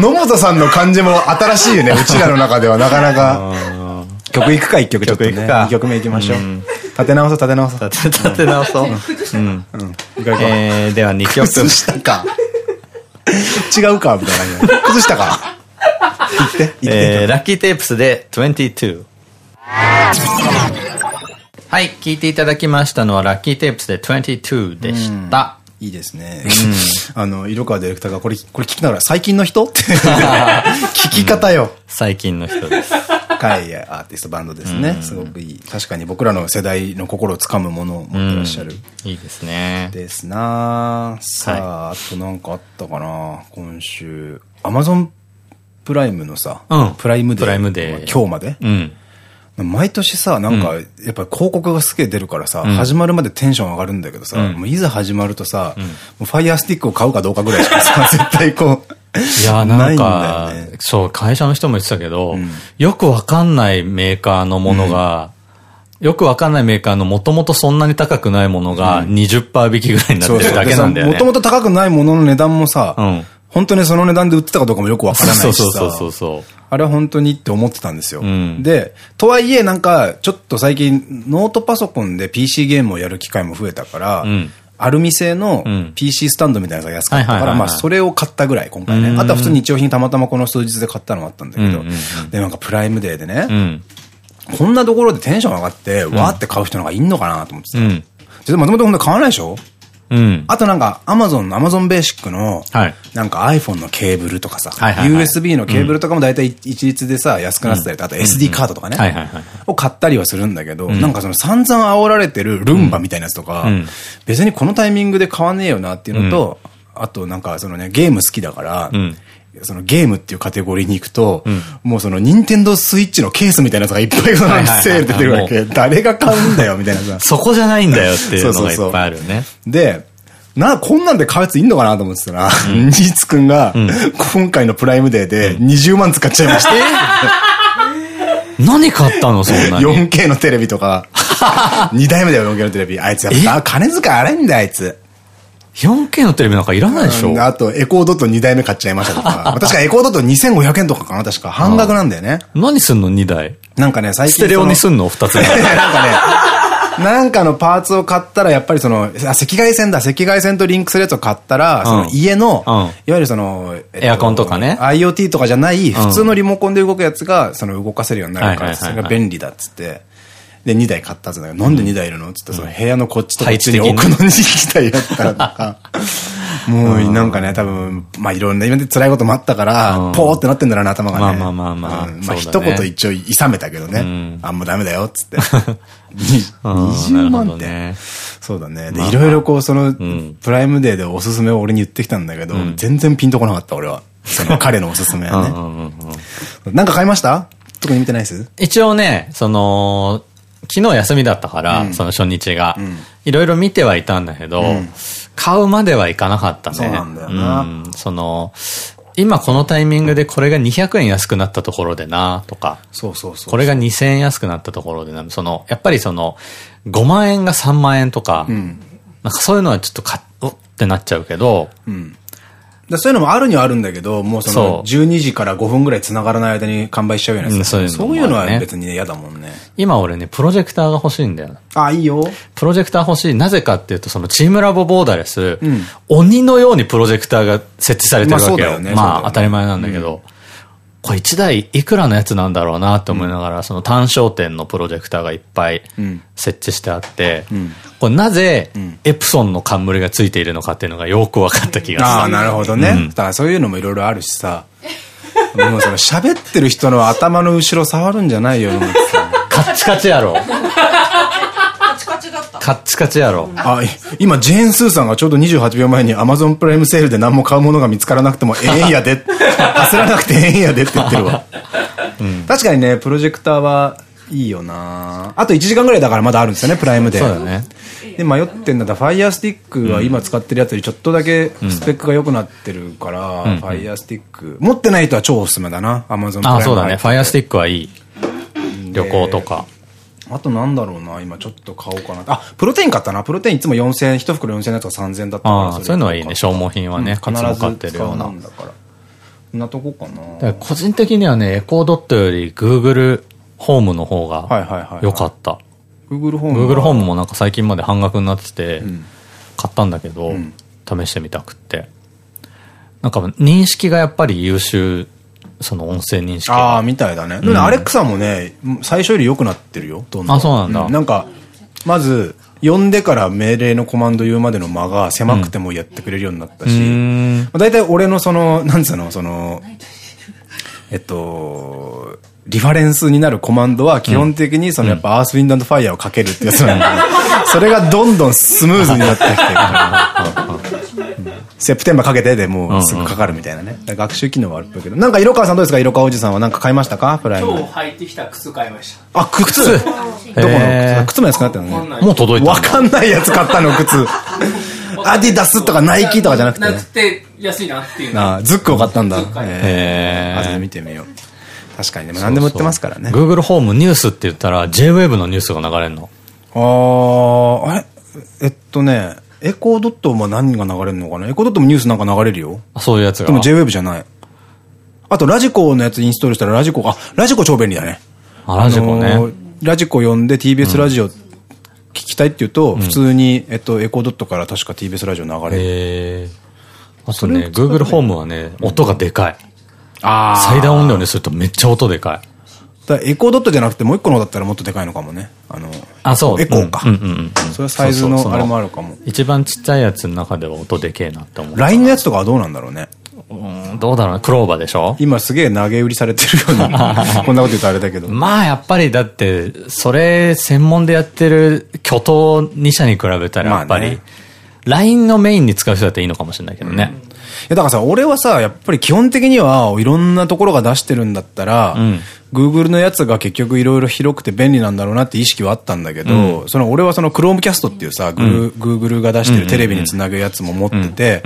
野本さんの感じも新しいよね。うちらの中ではなかなか。曲いくか、一曲ちょっとね。2曲目いきましょう。立て直そう、立て直そう。立て直そう。うん。えでは2曲。崩したか。違うかみたいな。崩したか。えー、ラッキーテープスで22。はい、聞いていただきましたのはラッキーテープスで22でした。いいですね。あの、色川ディレクターがこれ、これ聞きながら、最近の人？っ て聞き方よ。最近の人です。海アーティストバンドですね。すごくいい。確かに僕らの世代の心をつかむものを持ってらっしゃる。いいですね。ですなさあ、あとなんかあったかな今週。アマゾンプライムのさ、プライムデー。プライムデー。今日まで？うん。毎年さ、なんか、やっぱり広告がすげえ出るからさ、始まるまでテンション上がるんだけどさ、もういざ始まるとさ、ファイヤースティックを買うかどうかぐらいしかさ、絶対こう。いや、なんか、そう、会社の人も言ってたけど、よくわかんないメーカーのものが、よくわかんないメーカーのもともとそんなに高くないものが20%引きぐらいになってるだけなんだよね。もともと高くないものの値段もさ、本当にその値段で売ってたかどうかもよくわからないしさ。そうそうそうそう。あれは本当にって思ってたんですよ。うん、で、とはいえなんか、ちょっと最近ノートパソコンで PC ゲームをやる機会も増えたから、うん、アルミ製の PC スタンドみたいなのが安かったから、まあそれを買ったぐらい、今回ね。あとは普通に日用品たまたまこの数日で買ったのもあったんだけど、で、なんかプライムデーでね、うん、こんなところでテンション上がって、わーって買う人なんかいんのかなと思ってさ。でもともとほんと買わないでしょ？うん。あとなんか、アマゾンの、アマゾンベーシックの、はい。なんか iPhone のケーブルとかさ、USB のケーブルとかも大体一律でさ、安くなってたりと、あと SD カードとかね、を買ったりはするんだけど、なんかその散々煽られてるルンバみたいなやつとか、別にこのタイミングで買わねえよなっていうのと、あとなんかそのね、ゲーム好きだから、そのゲームっていうカテゴリーに行くと、うん、もうその任天堂スイッチのケースみたいなやつがいっぱいそのセール出てるわけ。誰が買うんだよみたいなさ。そこじゃないんだよっていうのが いっぱいあるね。で、な、こんなんで買うやついんのかなと思ってたら、うん、ジーツくんが、今回のプライムデーで20万使っちゃいました。何買ったのそんなに？4K のテレビとか。2台目だよ、4K のテレビ。あいつやっぱ、金遣い荒いんだよ、あいつ。4K のテレビなんかいらないでしょ、うん、あと、エコードット2台目買っちゃいましたとか。確かエコードット2500円とかかな確か。半額なんだよね。何すんの ?2 台？なんかね、最近。ステレオにすんの ?2 つ。なんかね、なんかのパーツを買ったら、やっぱりその、あ、赤外線だ、赤外線とリンクするやつを買ったら、その家の、いわゆるその、エアコンとかね。IoT とかじゃない、普通のリモコンで動くやつが、その動かせるようになるから、それが便利だっつって。で、2台買ったっつうんだけど、なんで2台いるの？つって、その部屋のこっちとこっちに置くのに2台やったらとか。もうなんかね、多分、まあいろんな今で辛いこともあったから、ポーってなってんだろうな、頭がね。まあまあまあまあ。まあ一言一応いさめたけどね。あ、もうダメだよ、っつって。20万って。そうだね。で、いろいろこう、その、プライムデーでおすすめを俺に言ってきたんだけど、全然ピンとこなかった、俺は。その彼のおすすめはね。なんか買いました？特に見てないです？一応ね、その、昨日休みだったから、その初日が。いろいろ見てはいたんだけど、買うまではいかなかったね。そうなんだよな。その、今このタイミングでこれが200円安くなったところでな、とか。そうそうそう。これが2000円安くなったところでな、その、やっぱりその、5万円が3万円とか、うん、なんかそういうのはちょっとかっ、ってなっちゃうけど、うん、そういうのもあるにはあるんだけど、もうその、12時から5分ぐらい繋がらない間に完売しちゃうようなやつ。そういうのは別に嫌だもんね。今俺ね、プロジェクターが欲しいんだよ。あ、いいよ。プロジェクター欲しい。なぜかっていうと、そのチームラボボーダレス、鬼のようにプロジェクターが設置されてるわけよ。まあ当たり前なんだけど。これ1台いくらのやつなんだろうなって思いながら、その単焦点のプロジェクターがいっぱい設置してあって、これなぜエプソンの冠がついているのかっていうのがよく分かった気がする。ああ、なるほどね。だからそういうのもいろいろあるしさ。もうその喋ってる人の頭の後ろ触るんじゃないよ、カッチカチやろ。カッチカチやろ。あ、今、ジェーン・スーさんがちょうど28秒前にアマゾンプライムセールで何も買うものが見つからなくてもええんやで。焦らなくてええんやでって言ってるわ。うん、確かにね、プロジェクターはいいよなあと1時間ぐらいだからまだあるんですよね、プライムで。そうだね。で、迷ってんだったら、ファイヤースティックは今使ってるやつよりちょっとだけスペックが良くなってるから、ファイヤースティック。持ってない人は超おすすめだな、アマゾンプライム。あ、そうだね。ファイヤースティックはいい。旅行とか。あとなんだろうな、今ちょっと買おうかな。あ、プロテイン買ったな。プロテインいつも4000円、一袋4000円のやつが3000円だったから。ああ、そういうのはいいね。消耗品はね、必ず買ってるような。だから。そんなとこかな。個人的にはね、エコードットより Google ホームの方が良かった。Google ホーム ?Google ホームもなんか最近まで半額になってて、買ったんだけど、試してみたくって。なんか認識がやっぱり優秀その音声認識ああ、みたいだね。でもアレックサもね、最初より良くなってるよ、どんどん。あ、そうなんだ。なんか、まず、呼んでから命令のコマンド言うまでの間が狭くてもやってくれるようになったし、大体俺のその、なんつうの、その、えっと、リファレンスになるコマンドは基本的にそのやっぱアースウィンドファイヤーをかけるってやつなんだけど、それがどんどんスムーズになってきてセプテンバーかけてでもうすぐかかるみたいなね。学習機能はあるけど。なんか色川さんどうですか？色川おじさんはなんか買いましたか？プライム。今日履いてきた靴買いました。あ、靴どこの？靴もやつ買ったのね。もう届いた。わかんないやつ買ったの、靴。アディダスとかナイキとかじゃなくて。なくて安いなっていう。あズックを買ったんだ。へえ。後で見てみよう。確かにね、何でも売ってますからね。Google ホームニュースって言ったら JWave のニュースが流れるの？ああ、あれえっとね、エコードットも何が流れるのかな？エコードットもニュースなんか流れるよ。あ、そういうやつが。でも JWave じゃない。あと、ラジコのやつインストールしたらラジコ、あ、ラジコ超便利だね。あ、ラジコね。ラジコ呼んで TBS ラジオ聞きたいって言うと、普通に、えっと、エコードットから確か TBS ラジオ流れる。へあとね、Google ホームはね、音がでかい。ああ。最大音量にするとめっちゃ音でかい。エコードットじゃなくてもう一個の方だったらもっとでかいのかもね。あの、あ、そう。エコーか。うんうんうん。それはサイズのあれもあるかも。一番ちっちゃいやつの中では音でけえなって思う。LINE のやつとかはどうなんだろうね。うん、どうだろうね。クローバーでしょ？今すげえ投げ売りされてるような。こんなこと言うとあれだけど。まあやっぱりだって、それ専門でやってる巨頭2社に比べたらやっぱり、LINE のメインに使う人だっていいのかもしれないけどね。うんや、だからさ、俺はさ、やっぱり基本的には、いろんなところが出してるんだったら、うん、Google のやつが結局いろいろ広くて便利なんだろうなって意識はあったんだけど、うん、その俺はその Chromecast っていうさ、グー Google が出してるテレビにつなぐやつも持ってて、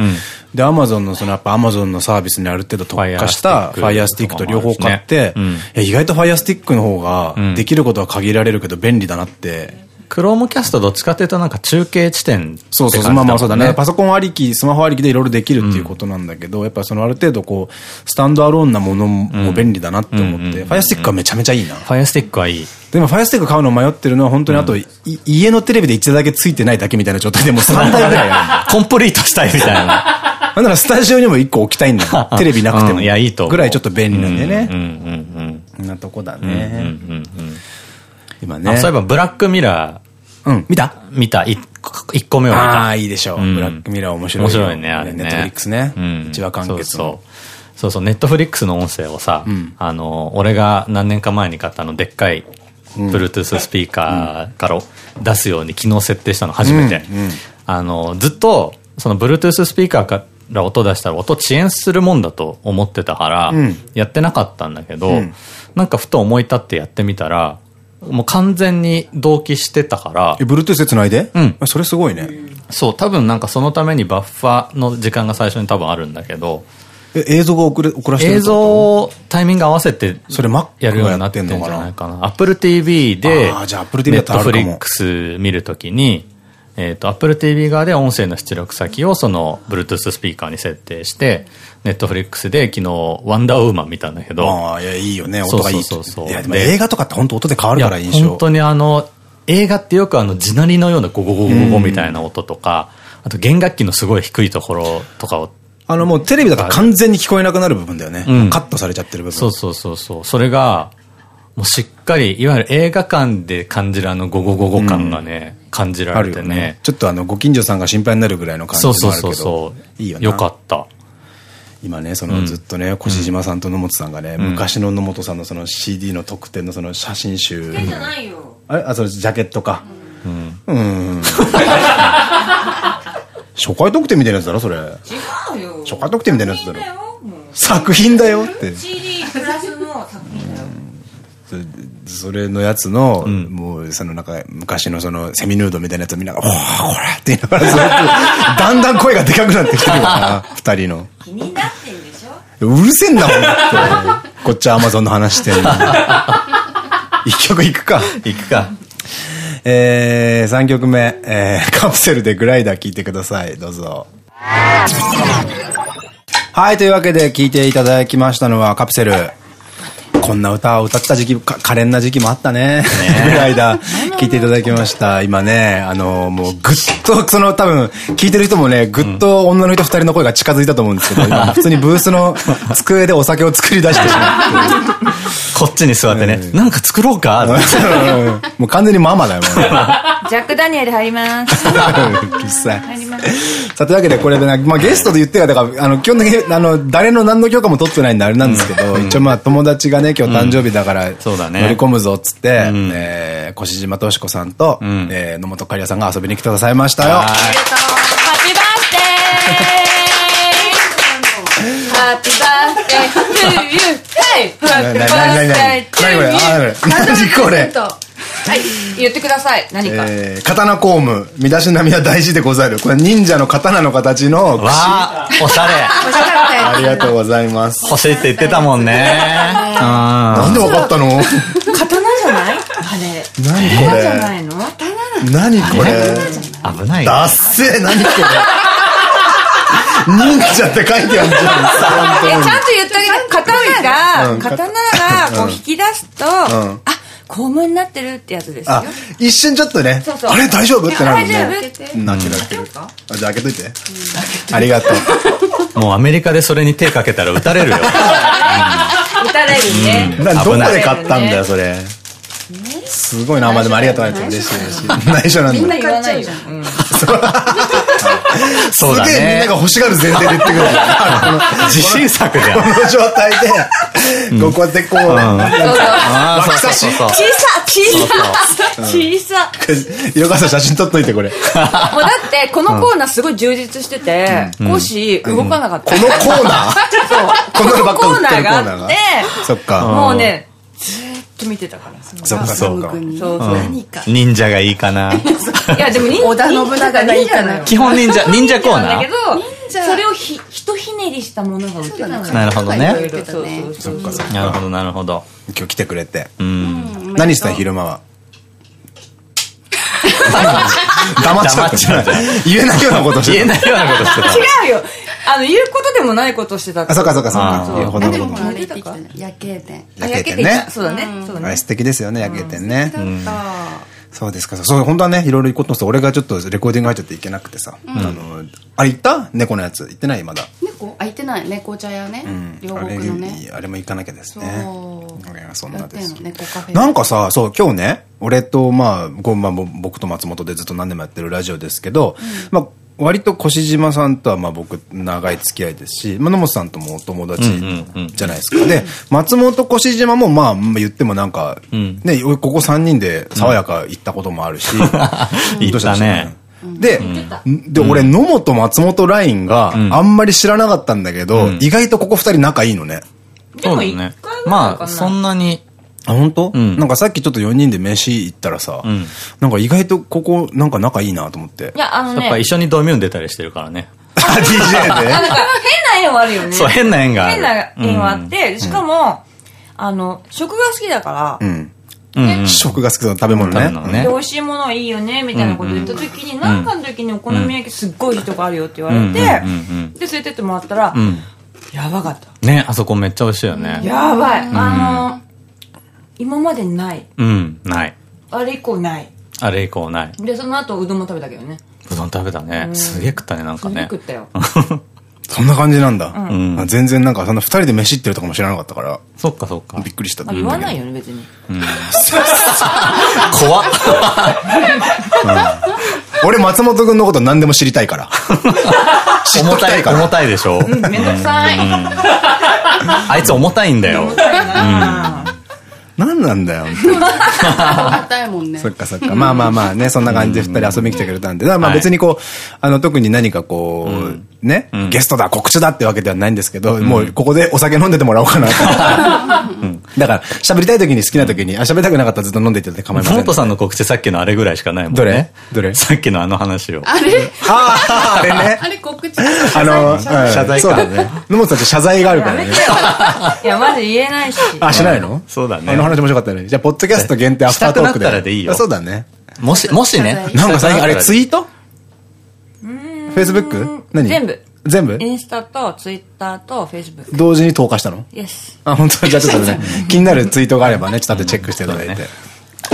で、Amazon のそのやっぱ Amazon のサービスにある程度特化した Fire Stick と両方買って、意外と Fire Stick の方ができることは限られるけど便利だなってクロームキャストどっちかというとなんか中継地点、そうそう、まあまあそうだね。パソコンありき、スマホありきでいろいろできるっていうことなんだけど、うん、やっぱそのある程度こう、スタンドアローンなものも便利だなって思って、ファイアスティックはめちゃめちゃいいな。ファイアスティックはいい。でもファイアスティック買うの迷ってるのは本当にあと、うん、家のテレビで一台だけついてないだけみたいな状態でもう3台ぐらいある。コンプリートしたいみたいな。なんならスタジオにも1個置きたいんだよ。テレビなくても。いや、いいと。ぐらいちょっと便利なんだよね。うんうんうん。なとこだね。今ね。そういえばブラックミラー。うん。見た？見た。一個目を見た。ああ、いいでしょう。ブラックミラー面白い。面白いね、あれね。ネットフリックスね。うん。一話完結そうそうそう、ネットフリックスの音声をさ、あの、俺が何年か前に買ったの、でっかい、Bluetooth スピーカーから出すように昨日設定したの初めて。あの、ずっと、その Bluetooth スピーカーから音出したら音遅延するもんだと思ってたから、やってなかったんだけど、なんかふと思い立ってやってみたら、もう完全に同期してたから。え、Bluetooth つないで？うん。それすごいね。そう、多分なんかそのためにバッファの時間が最初に多分あるんだけど。え、映像が送れ、送らせてる映像タイミング合わせて。それ Mac やるようになってんじゃないかな。Apple TV で、あ、じゃあ Apple TV だったら Netflix 見るときに、えっと、Apple TV 側で音声の出力先をその Bluetooth スピーカーに設定して、ネットフリックスで昨日、ワンダーウーマン見たんだけど。ああ、いや、いいよね、音がいい。そうそうそう。いや、でも映画とかって本当音で変わるから印象。本当にあの、映画ってよくあの、地鳴りのようなゴゴゴゴゴみたいな音とか、あと弦楽器のすごい低いところとかを。あの、もうテレビだと完全に聞こえなくなる部分だよね。うん、カットされちゃってる部分。そうそうそうそう。それが、もうしっかり、いわゆる映画館で感じるあのゴゴゴゴ感がね、うん、感じられてね。ねちょっとあの、ご近所さんが心配になるぐらいの感じもあるけど。そうそうそう。いいよね。よかった。今ね、そのずっとね、越島さんと野本さんがね、昔の野本さんのその CD の特典のその写真集。あれ？あ、それジャケットか。うん。うん。初回特典みたいなやつだろ、それ。違うよ。初回特典みたいなやつだろ。作品だよって。CD。それのやつの、もう、そのなんか、昔のその、セミヌードみたいなやつをみんなが、おー、これって言いながらずっと、だんだん声がでかくなってきてるよな、二人の。気になってんでしょ？うるせえんだもん、って。こっちはアマゾンの話してんの。一曲いくか。いくか。えー、三曲目、えー、カプセルでグライダー聴いてください。どうぞ。はい、というわけで聴いていただきましたのはカプセル。こんな歌を歌った時期、か可憐な時期もあったね。ぐらいだ。聞いていただきました。今ね、あの、もうぐっと、その多分、聞いてる人もね、ぐっと女の人二人の声が近づいたと思うんですけど、今普通にブースの机でお酒を作り出してしまって。こっちに座ってね、なんか作ろうか？もう完全にママだよ、もう。ジャック・ダニエル入ります。さい。入ります。さあ、というわけで、これで、ね、まあゲストで言ってから、だから、あの、基本的に、あの、誰の何の許可も取ってないんであれなんですけど、一応まあ友達がね、今日誕生日だから、そうだね。乗り込むぞっつって、えー、越島敏子さんと、え野本刈谷さんが遊びに来てくださいましたよ。ありがとう。ハッピーバースデー。Happy birthday. To you, hey, happy birthday to you何これはい、言ってください。何か。えー、刀コーム、身だしなみは大事でござる。これ忍者の刀の形のわあ、おしゃれ。ありがとうございます。欲しいって言ってたもんね。なんでわかったの？刀じゃない？あれ。何これ？じゃないの？何これ？危ない。だっせ何これ？忍者って書いてあるじゃん。ちゃんと言ってあげて、刀が、刀がこう引き出すと、あ、公務になってるってやつですよ。一瞬ちょっとね。あれ？大丈夫？ってなるもんね。大丈夫？なってるってる。あ、じゃあ開けといて。ありがとう。もうアメリカでそれに手かけたら撃たれるよ。打たれるね。どこで買ったんだよ、それ。すごいな、まあでもありがとう、ありがとう。嬉しい嬉しい。内緒なんだ。みんな言わないじゃん。そうだね。すげえみんなが欲しがる前提で言ってくる。自信作じゃん。この状態で、ここでこう、ああ、そうそうそう。小さ小さ小さ色川さん写真撮っといて、これ。こ もうだって、このコーナーすごい充実してて、コシ動かなかった。のコーナー？このコーナーがあって、そっか。もうね、と見てたから。そっかそっか。そうそう。何か。忍者がいいかな。いや、でも忍織田信長がいいかな基本忍者、忍者コーナだけどー、それをひ、ひとひねりしたものが売ってたの。なるほどね。そっかそっか。なるほど、なるほど。今日来てくれて。うん。何したん昼間は？黙っちゃった。言えないようなことして言えないようなことしてた。違うよあの、言うことでもないことしてたあ、そっかそっかそっか。あーなるほどなるほど。あれ行ってきたね。夜景店。夜景店ね。そうだね。そうだね。素敵ですよね、夜景店ね。だった。そうですか。そう、本当はね、いろいろ行こうと思って俺がちょっとレコーディング入っちゃって行けなくてさ。あの、あれ行った？猫のやつ。行ってない？まだ。猫？あ、行ってない。猫茶屋ね。両あれ国のね。あれも行かなきゃですね。そんなです。なんかさ、そう、今日ね、俺と、まあ、僕と松本でずっと何年もやってるラジオですけど、まあ、割と越島さんとはまあ僕長い付き合いですし、まあ野本さんともお友達じゃないですか。で、松本越島もまあ言ってもなんか、ね、ここ3人で爽やか行ったこともあるし、行ったね。で、で、俺、野本松本ラインがあんまり知らなかったんだけど、意外とここ2人仲いいのね。そうだね。まあ、そんなに。あ、本当？んなんかさっきちょっと4人で飯行ったらさ、なんか意外とここなんか仲いいなと思ってい。や、あのね。やっぱ一緒にドミューン出たりしてるからね。あ、DJ で なんか変な縁はあるよね。そう、変な縁がある。変な縁はあって、しかも、あの、食が好きだから、うん。うんうん。食が好きな食べ物ね。食べ物ねで、美味しいものいいよね、みたいなこと言った時に、なんかの時にお好み焼きすっごいいいとこあるよって言われて、うんうんうんうんで、連れてってもらったら、んやばかった。ね、あそこめっちゃ美味しいよね。やばい。あの、今までない。うん、ない。あれ以降ない。あれ以降ない。で、その後うどんも食べたけどね。うどん食べたね。すげえ食ったね、なんかねすげえ食。ったよ。そんな感じなんだ。んあ全然なんかそんな二人で飯行ってるとかも知らなかったから、そっかそっかび。っくりした。まあ言わないよね、別に。怖っ。俺松本君のこと何でも知りたいから。知っと重たい、きたいから。重たいでしょ。めんどくさい。あいつ重たいんだよ。何なんだよ。いもんねそ。っかそっか。まあまあまあね、そんな感じで二人遊びに来てくれたんで。だからまあはい別にこう、あの特に何かこう、ね、ゲストだ、告知だってわけではないんですけど、もうここでお酒飲んでてもらおうかな だから、喋りたい時に好きな時に、あ、喋りたくなかったらずっと飲んでいて構いません。モトさんの告知さっきのあれぐらいしかないもんね。どれ？どれ？さっきのあの話を。あれ？ああ、あれね。あれ告知？あの、謝罪かそうだね。野本さんって謝罪があるからね。いや、マジ言えないし。あ、しないの？そうだねあの話面白かったね。じゃあ、ポッドキャスト限定アフタートークで。したくなったらでいいよあそうだね。もし、もしね。なんか最近、あれツイーートフェイスブック何？全部。全部？インスタとツイッターとフェイスブック。同時に投下したの？イエス。あ、本当じゃあちょっとね、気になるツイートがあればね、ちょっと後でチェックしていただいて。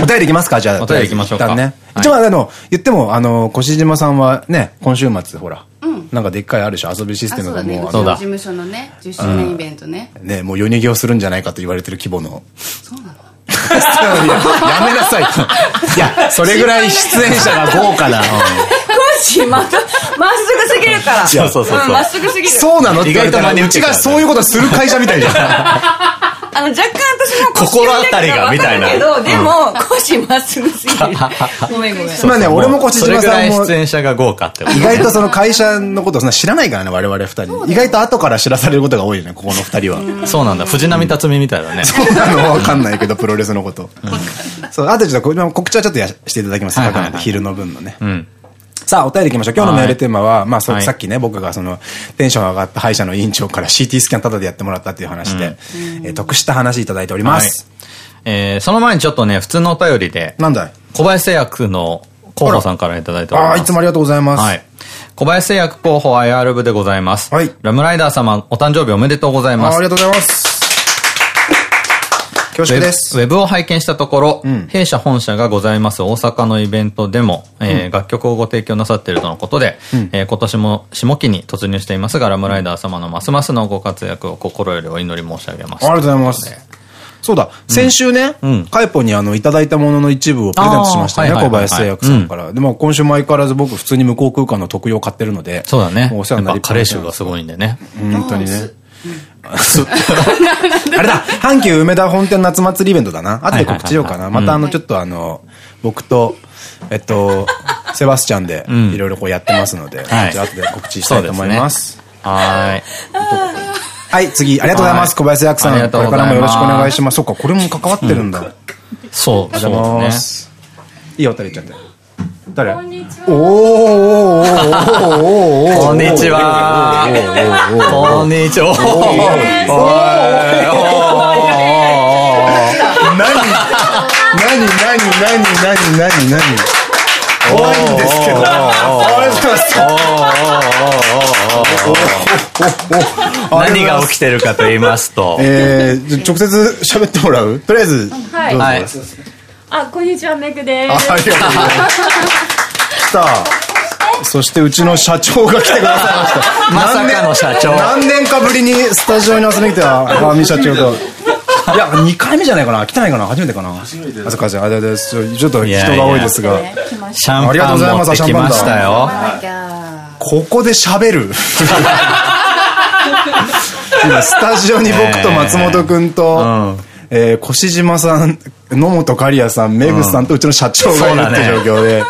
お便りいきますか？じゃあ。お便り行きましょうか一旦ね。はい一応あの、言っても、あの、越島さんはね、今週末、ほら、なんかでっかいある種遊びシスあ、テムがそうだね。もう、そうだの事務所のね、10周年イベントね。ね、もう夜逃げをするんじゃないかと言われてる規模の。そうなの やめなさいと。いや、それぐらい出演者が豪華な。コーチ、また、まっすぐすぎるから。そうそうそうそうんまっすぐすぎる。そうなの？って言われたら意外と真にうちがそういうことする会社みたいじゃん。あの、若干私も心当たりがみたいなけど、でも、コーチまっすぐすぎる。ごめんごめん。まあね、俺も越それぐらい島さんも出演者が豪華って意外とその会社のこと知らないからね、我々二人。意外と後から知らされることが多いよね、ここの二人は。そうなんだ。藤波辰巳みたいだね。そうなのわかんないけど、プロレスのこと。そう、あとちょっとこ告知はちょっとやしていただきます。昼の分のね。うん。さあ、お便り行きましょう。今日のメールテーマは、まあ、さっきね、僕がその、テンション上がった歯医者の委員長から CT スキャンタダでやってもらったっていう話で、えー得した話いただいております。えー、その前にちょっとね、普通のお便りで、なんだい？小林製薬の候補さんからいただいておりああ、ます。いつもありがとうございます。はい。小林製薬候補 IR 部でございます。はいラムライダー様、お誕生日おめでとうございますああり。がとうございます。恐縮です。ウェブを拝見したところ、弊社本社がございます大阪のイベントでも、えー楽曲をご提供なさっているとのことで、えー今年も下期に突入していますガラムライダー様のますますのご活躍を心よりお祈り申し上げます。ありがとうございます。そうだ、先週ね、カイポにあの、いただいたものの一部をプレゼントしましたね、小林製薬さんから。でも今週も相変わらず僕普通に向こう空間の特用買ってるので。そうだね。お世話になりカレー臭がすごいんでね。本当にね。あれだ、阪急梅田本店夏祭りイベントだな。後で告知しようかな。またあの、ちょっとあの、僕と、えっと、セバスチャンでいろいろこうやってますので、はあ後で告知したいと思います。はーい。はい、次、ありがとうございます。はい小林薬さん。これからもよろしくお願いします。そっか、これも関わってるんだ。そう、ありがとうござい。ます。いいよ、誰言っちゃって。誰？こんにちは。おこんにちは。こんにちは。何？何？何？何？何？何？何？怖いんですけど。何？が起きてるかと言いますと、えー、直接喋ってもらうとりあえず、はい。あ、こんにちは、メグであす。ありがとうございます。来た。そしてうちの社長が来てくださいました。まさかの社長何年かぶりにスタジオに遊びに来た川見社長と。いや、2回目じゃないかな来てないかな初めてかな初めてあ、そっか、じゃあ、あれです。ちょっと人が多いですが。シャンありがとパンうございます持ってきましたよ。ここで喋る？今、スタジオに僕と松本くんと、えー、越島さん、野本刈谷さん、メグさんとうちの社長がいるって状況で。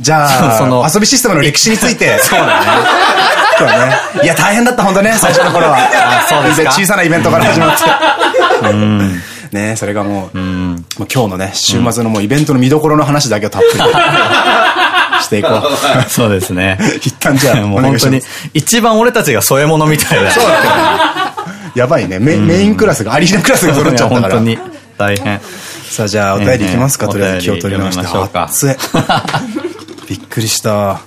じゃあ、その遊びシステムの歴史について。そうだね。そうだね。いや、大変だった、本当ね、最初の頃は。そうですか小さなイベントから始まって。ねそれがもう、もう今日のね、週末のもうイベントの見どころの話だけをたっぷり していこう。そうですね。一旦じゃあ、もう本当に、一番俺たちが添え物みたいな。そうだね。やばいね。メメインクラスが、アリーナクラスが揃っちゃったから。本当に大変。さあ、じゃあ、お便りいきますか。ええとりあえず気を取り直して。熱い。びっくりした。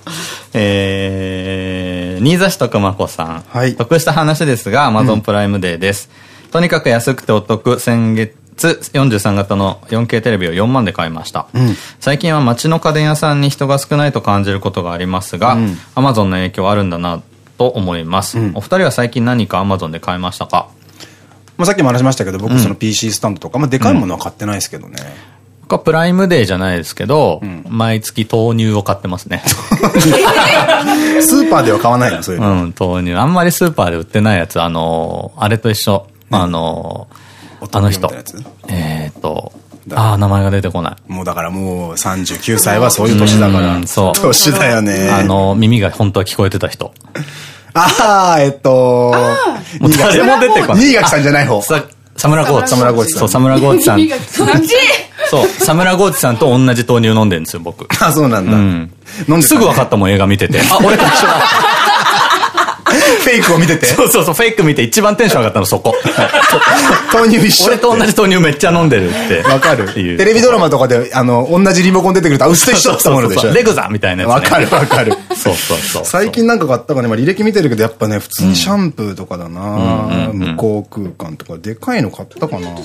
えー、新座市徳間子さん。はい得した話ですが、Amazon プライムデーです。とにかく安くてお得、先月、43型の 4K テレビを4万で買いました。最近は街の家電屋さんに人が少ないと感じることがありますが、Amazon の影響あるんだなと思います。お二人は最近何か Amazon で買いましたか？まあ、さっきも話しましたけど、僕その PC スタンドとか、まあ、でかいものは買ってないですけどね。僕はプライムデーじゃないですけど、毎月豆乳を買ってますね。スーパーでは買わないの、そういううの。ん、豆乳。あんまりスーパーで売ってないやつ、あのー、あれと一緒。あのー、あの人。えっと、ああ、名前が出てこない。もうだからもう39歳はそういう年だから。うんそう年だよね。あの、耳が本当は聞こえてた人。ああ、えっと、もう誰も出てこない新垣さんじゃない方。さ、サムラゴーチ。サムラゴーチさんそう、サムラゴーチさん。そっちそう、サムラゴーチさんと同じ豆乳飲んでるんですよ、僕。あ、そうなんだ。うん。飲んですぐ分かったもん、映画見てて。あ、俺と一緒だ。フェイクを見てて。そうそうそう、フェイク見て一番テンション上がったの、そこ。豆乳一緒。俺と同じ豆乳めっちゃ飲んでるって。わかる。っていうテレビドラマとかで、あの、同じリモコン出てくると、あ、薄と一緒ってものでしょ？レグザみたいなやつね。わかるわかる。そうそうそう。最近なんか買ったかね、まあ、履歴見てるけど、やっぱね、普通にシャンプーとかだな向こう空間とか、でかいの買ったかなど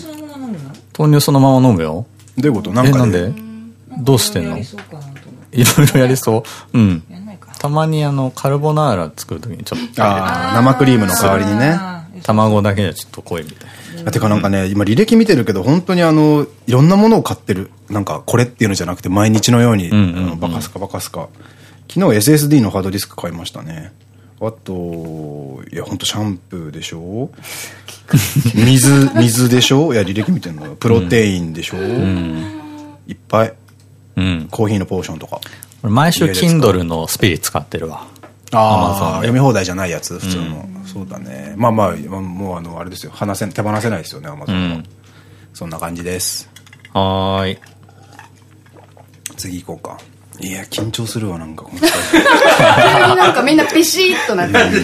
豆乳そのまま飲むよ。ういうこと？なえ、んかなんで？どうしてんの？いろいろやりそう？うん。たまにあの、カルボナーラ作るときにちょっとああ、生クリームの代わりにね。卵だけじゃちょっと濃いみたいな。てかなんかね、今履歴見てるけど、本当にあの、いろんなものを買ってる。なんか、これっていうのじゃなくて、毎日のように、バカすかバカすか。昨日 SSD のハードディスク買いましたね。あと、いや、ほんとシャンプーでしょ 水、水でしょいや、履歴見てんのプロテインでしょ、いっぱい。うん。コーヒーのポーションとか。俺毎週 Kindle のスピリ使ってるわ。ああ、読み放題じゃないやつ普通の。そうだね。まあまあ、もうあの、あれですよ。話せ、手放せないですよね、アマゾンは。そんな感じです。はーい。次行こうか。いや、緊張するわ、なんか、この人 なんかみんなピシッとなって る。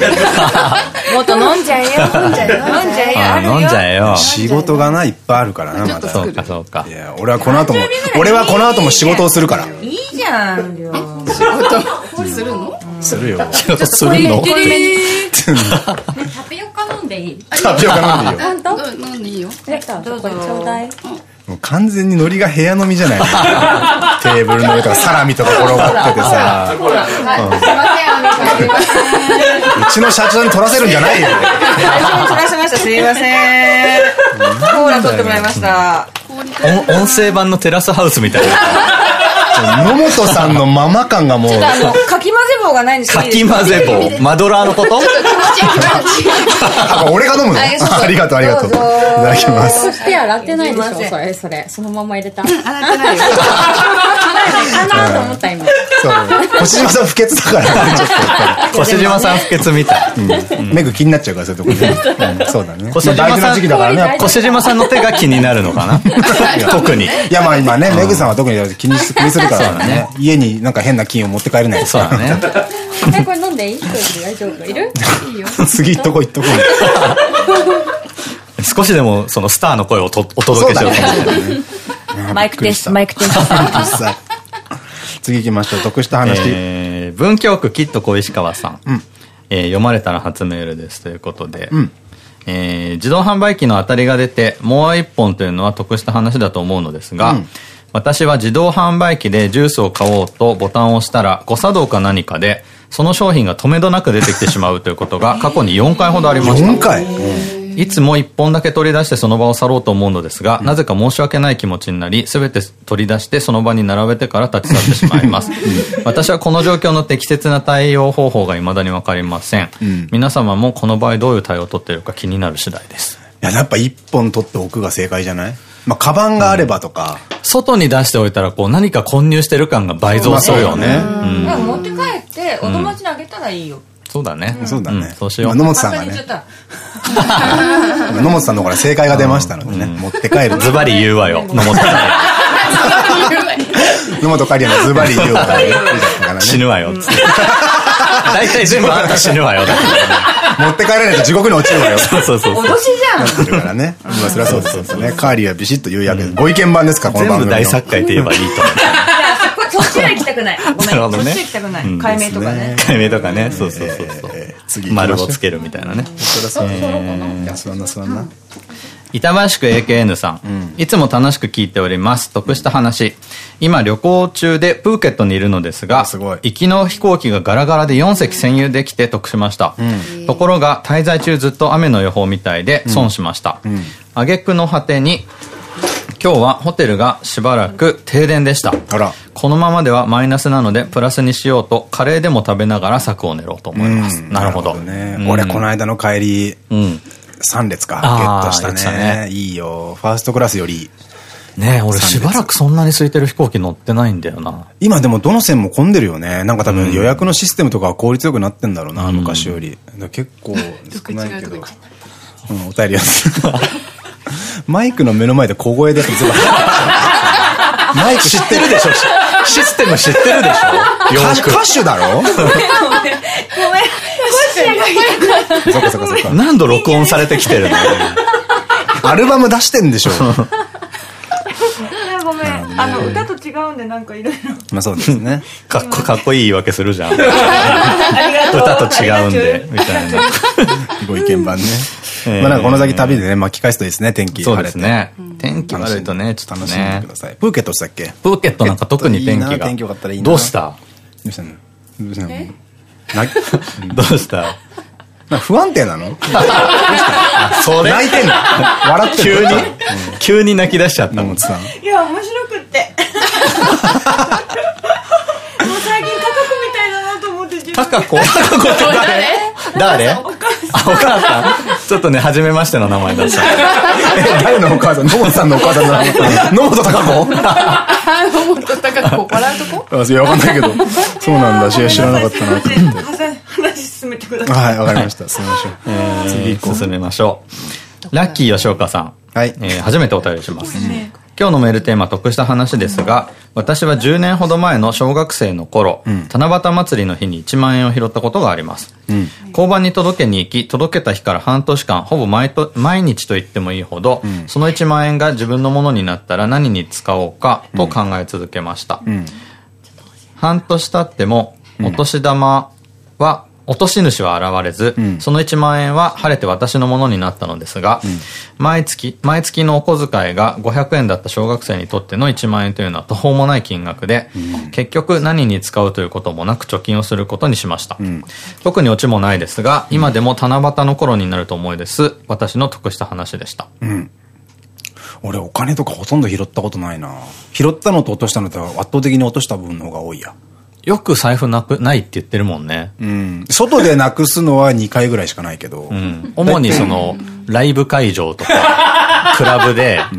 もっと飲んじゃえよ。飲んじゃえよ。飲んじゃえよ。飲んじゃえよ。仕事がな、いっぱいあるからな、まだ。そうか、そうかい。や、俺はこの後も、俺はこの後も仕事をするから。いいじゃん、りょう。するの？するよ。仕事するの？タピオカ飲んでいい？タピオカ飲んでいいよ。飲んでいいよ。どうぞちょうだいもう完全にノリが部屋飲みじゃない テーブルの上とかサラミとか転がっててさ。うちの社長に取らせるんじゃないよ。最初に取らせました。すいません。コーラ取ってもらいました。音音声版のテラスハウスみたいな。野本さんのママ感がもう。あの、かき棒がないんですかき混ぜ棒。マドラーのこと？あ、俺が飲むのありがとう、ありがとう。いただきます。そして洗ってないでしょそれそれそのまま入れた 洗ってないよ。かなと思った今そう。星島さん不潔だから、ちょっとやっぱ越島さん不潔みたい。り。メグ気になっちゃうから、そういうとこね。うんそうだね。越島大事なさん時期だからね。やっぱ越島さんの手が気になるのかな？特に。いや、まあ今ね、メグさんは特に気にするからね。家になんか変な金を持って帰れないですそうだね。えこれ飲んでいい？一人で大丈夫？いる？いいよ 次行っとこ行っとこ 少しでもそのスターの声をとお届けしようと思って。マイクテスト、マイクテスト。次行きましょう。得した話。えー文京区きっと小石川さん。えー読まれたら初メールですということで。えー自動販売機の当たりが出て、もう一本というのは得した話だと思うのですが、私は自動販売機でジュースを買おうとボタンを押したら、誤作動か何かで、その商品が止めどなく出てきてしまうということが過去に4回ほどありました。4回？いつも1本だけ取り出してその場を去ろうと思うのですが、なぜか申し訳ない気持ちになり、すべて取り出してその場に並べてから立ち去ってしまいます。私はこの状況の適切な対応方法が未だにわかりません。皆様もこの場合どういう対応を取っているか気になる次第です。いや、やっぱ一本取っておくが正解じゃない？まあ、カバンがあればとか。外に出しておいたらこう何か混入してる感が倍増するよね。持って帰って、お友達にあげたらいいよ。そうだね。そうだねん。そうしよう。まあ野本さんがね。野本さんの方から正解が出ましたのでね、持って帰る。ズバリ言うわよ。野本さん 野本カリアのズバリ言うからね。言うからね死ぬわよ。つって大体全部あんた死ぬわよ。持って帰らないと地獄に落ちるわよ。そうそうそうそう。脅しじゃん。なからね。まあ、それはそうですよね。カーリーはビシッと言うやけど、ご意見番ですから、この全部番組の。大作会って言えばいいと思う。いや、そっちは行きたくない。ごめん。なるほどねそっちは行きたくない。解明とかね。解明とかね。そうそうそう次丸をつけるみたいなね。そりゃそう。いや、そんな、そんな。板橋区 AKN さん,、いつも楽しく聞いております。得した話。今旅行中でプーケットにいるのですが、すごい行きの飛行機がガラガラで4席占有できて得しました。ところが滞在中ずっと雨の予報みたいで損しました。挙句の果てに、今日はホテルがしばらく停電でした。あら。このままではマイナスなのでプラスにしようとカレーでも食べながら策を練ろうと思います。うんなるほど。ねうん俺、この間の帰り、うん。3列か、ゲットしたね。ねいいよ。ファーストクラスより。ねえ、俺しばらくそんなに空いてる飛行機乗ってないんだよな。今でもどの線も混んでるよね。なんか多分予約のシステムとかは効率よくなってんだろうな、昔より。結構少ないけど。うん、お便りやつ。マイクの目の前で小声でやってずっとマイク知ってるでしょ？システム知ってるでしょ？よ歌歌手だろ？そっかそっかそっか。何度録音されてきてるの アルバム出してんでしょごめん。あの、歌と違うんで、なんかいろいろ。まあそうですね。かっこ、かっこいい言い訳するじゃん。歌と違うんで、みたいな。ご意見番ね。えーまあなんかこの先旅でね、巻き返すといいですね、天気そう晴れて。ですね。天気悪いとね、ちょっとね楽しんでく。ださい。プーケットしたっけ？プーケットなんか特に天気が。いいな天気良かったらいいなどうした？どうしたの？どうしたの？な どうした？不安定なの？それ？泣いてんの？笑ってる急に？急に泣き出しちゃったも。さん。いや、面白くって。もう最近、タカ子みたいだなと思って、自分タカ子？タカ子って誰？誰？あ、お母さんちょっとね、初めましての名前だった。え、誰のお母さん？野本さんのお母さんの名前 野本貴子？あの、もっと高くここ笑うとこ？あ、いや、わかんないけど。そうなんだ。知ら知らなかったな進めてください。はい、わかりました。進みましょう。次行こう。進めましょう。ラッキー吉岡さん。はいえー初めてお便りします。今日のメールテーマ、得した話ですが、私は10年ほど前の小学生の頃、七夕祭りの日に1万円を拾ったことがあります。交番に届けに行き、届けた日から半年間、ほぼ毎と毎日と言ってもいいほど、その1万円が自分のものになったら何に使おうかと考え続けました。半年経っても、お年玉は落とし主は現れず、その1万円は晴れて私のものになったのですが、毎月、毎月のお小遣いが500円だった小学生にとっての1万円というのは途方もない金額で、結局何に使うということもなく貯金をすることにしました。特にオチもないですが、今でも七夕の頃になると思いです。私の得した話でした。俺お金とかほとんど拾ったことないな。拾ったのと落としたのと圧倒的に落とした分の方が多いや。よく財布なく、ないって言ってるもんね。うん。外でなくすのは2回ぐらいしかないけど。うん。主にその、ライブ会場とか、クラブで、あ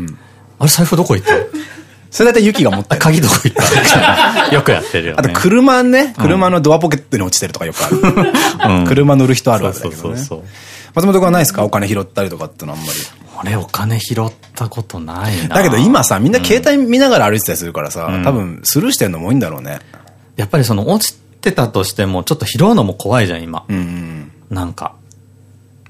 れ財布どこ行った？それだいたいユキが持ってる。鍵どこ行った？よくやってるよね。あと車ね、車のドアポケットに落ちてるとかよくある。車乗る人あるわけだけどね。そうそうそう。松本君はないですか？お金拾ったりとかってのあんまり。俺お金拾ったことないな。だけど今さ、みんな携帯見ながら歩いてたりするからさ、多分スルーしてんのも多いんだろうね。やっぱりその落ちてたとしても、ちょっと拾うのも怖いじゃん、今。うんうん。なんか。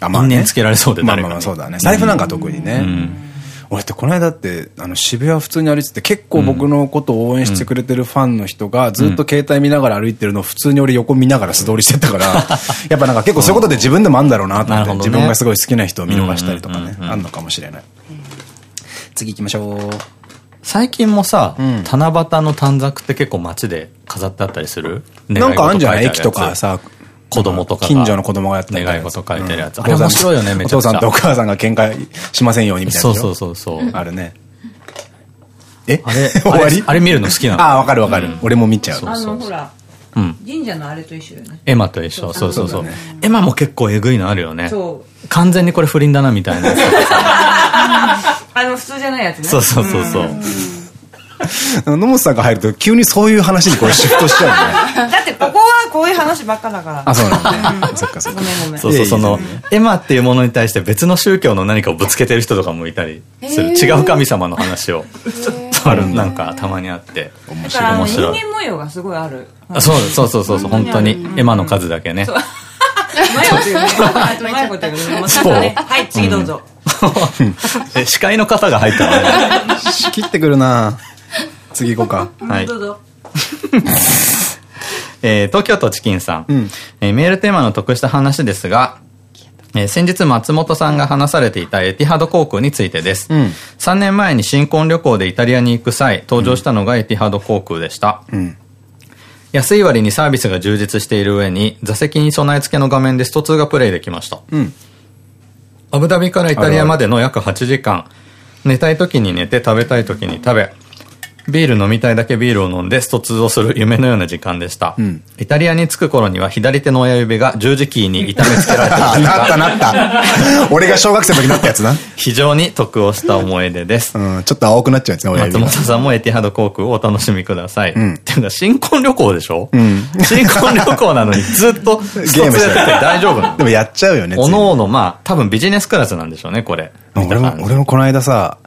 あ、因縁つけられそうでまあ誰かにまあまあそうだね。財布なんか特にね。俺ってこの間って、あの渋谷普通に歩いてて結構僕のことを応援してくれてるファンの人がずっと携帯見ながら歩いてるのを普通に俺横見ながら素通りしてったから、やっぱなんか結構そういうことで自分でもあんだろうなと思って、ね自分がすごい好きな人を見逃したりとかね、あんのかもしれない。次行きましょう。最近もさ、ん七夕の短冊って結構街で飾ってあったりする？なんかあんじゃない？駅とかさ、子供とかが近所の子供がやってた願い事書いてるやつうんあれ面白いよねめちゃくちゃお父さんとお母さんが喧嘩しませんようにみたいなそう。そうそうそう。あるね。え？あれ、終わり？あれ見るの好きなの？ああ、わかるわかる。俺も見ちゃう。あの、ほら、うん。神社のあれと一緒よね。エマと一緒。そうそうそう。エマも結構えぐいのあるよね。そう。完全にこれ不倫だなみたいな。あの、普通じゃないやつね。そうそうそうそう。野本さんが入ると急にそういう話にこうシフトしちゃうね。だってここはこういう話ばっかだから。あ、そうなんだね。そっかそっかご。めんごめん。そうそう、その、エマっていうものに対して別の宗教の何かをぶつけてる人とかもいたりする。違う神様の話を。ある、なんかたまにあって。だからあの人面白い間模様がすごいある。あそうそうそうそうそう、本当に。エマの数だけね。はい、次どうぞ。え司会の方が入った。仕切ってくるな次行こうか。はいど。うぞ。えー東京都チキンさん。んえーメールテーマの得した話ですが、えー先日松本さんが話されていたエティハド航空についてです。ん3年前に新婚旅行でイタリアに行く際、登場したのがエティハド航空でした。ん安い割にサービスが充実している上に、座席に備え付けの画面でスト2がプレイできました。ん。アブダビからイタリアまでの約8時間、寝たい時に寝て食べたい時に食べ、ビール飲みたいだけビールを飲んでスト2をする夢のような時間でした。イタリアに着く頃には左手の親指が十字キーに痛めつけられた なったなった。俺が小学生の時なったやつな。非常に得をした思い出です。うん、ちょっと青くなっちゃうやつね、松本。さんもエティハド航空をお楽しみください。んっていうか、新婚旅行でしょ？新婚旅行なのにずっとスト2やってて大丈夫なの？でもやっちゃうよね。おのおの、まあ、多分ビジネスクラスなんでしょうね、これ。俺も俺もこの間さ、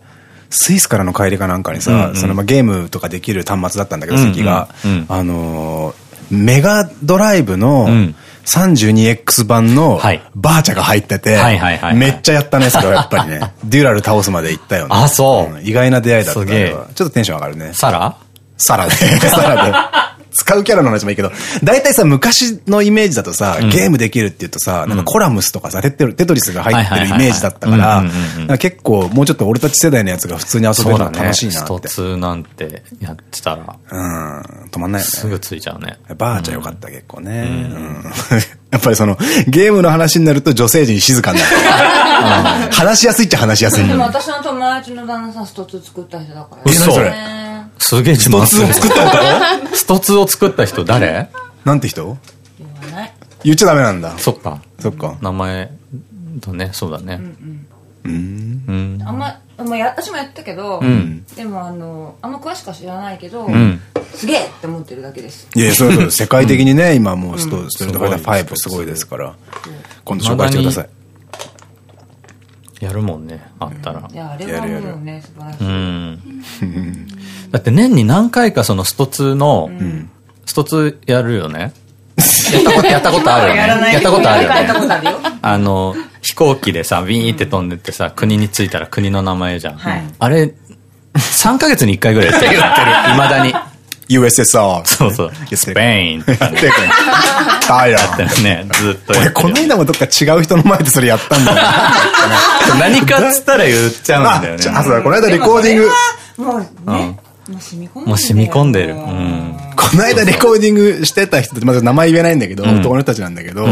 スイスからの帰りかなんかにさ、そのまあゲームとかできる端末だったんだけど、席が。うん。あのー、メガドライブのん。32X 版のはい。バーチャが入っててめっちゃやったね、それはやっぱりね。デュラル倒すまで行ったよね。あそう。ん。意外な出会いだったすげえあれは。ちょっとテンション上がるね。サラ？サラで、サラで。使うキャラの話もいいけど、大体さ、昔のイメージだとさ、ゲームできるって言うとさ、なんかコラムスとかさ、テテトリスが入ってるイメージだったから、結構もうちょっと俺たち世代のやつが普通に遊べるの。楽しいなストって。2なんてやってたら、うん、止まんないよね。すぐついちゃうね。バーチャよかった、結構ね。うん やっぱりその、ゲームの話になると女性陣静かになる。うん話しやすいっちゃ話しやすい。でも私の友達の旦那さんスト2作った人だから。嘘え何それ？ねすげえ自スト慢する2を作った男スト2を作った人誰？なんて人？言わない。言っちゃダメなんだ。そっか。そっか。名前だね、そうだね。うん。あんま、ま私もやったけど、んでもあの、あんま詳しくは知らないけど、んすげえって思ってるだけです。いや、そうそう、世界的にね、今もうスト、ストリートファイター5すごいですから。今度紹介してください。やるもんね、あったら。いや、あれはもうね、素晴らしい。うん。だって年に何回かそのスト2の、スト2やるよね。やったこと、やったことあるよね。やったことあるよやったね。ことあるよ。あの、飛行機でさ、ビーンって飛んでってさ、国に着いたら国の名前じゃん。はいあれ、3ヶ月に1回ぐらい やってる。やってる。未だに。USSR。そうそう。スペインとかね。タイラン。ね、ずっと俺、この間もどっか違う人の前でそれやったんだよ。何かっつったら言っちゃうんだよね。あ、そうだ、この間レコーディング。もうね。もう染み込んでる。うん。この間レコーディングしてた人って、まだ名前言えないんだけど、男の人たちなんだけど、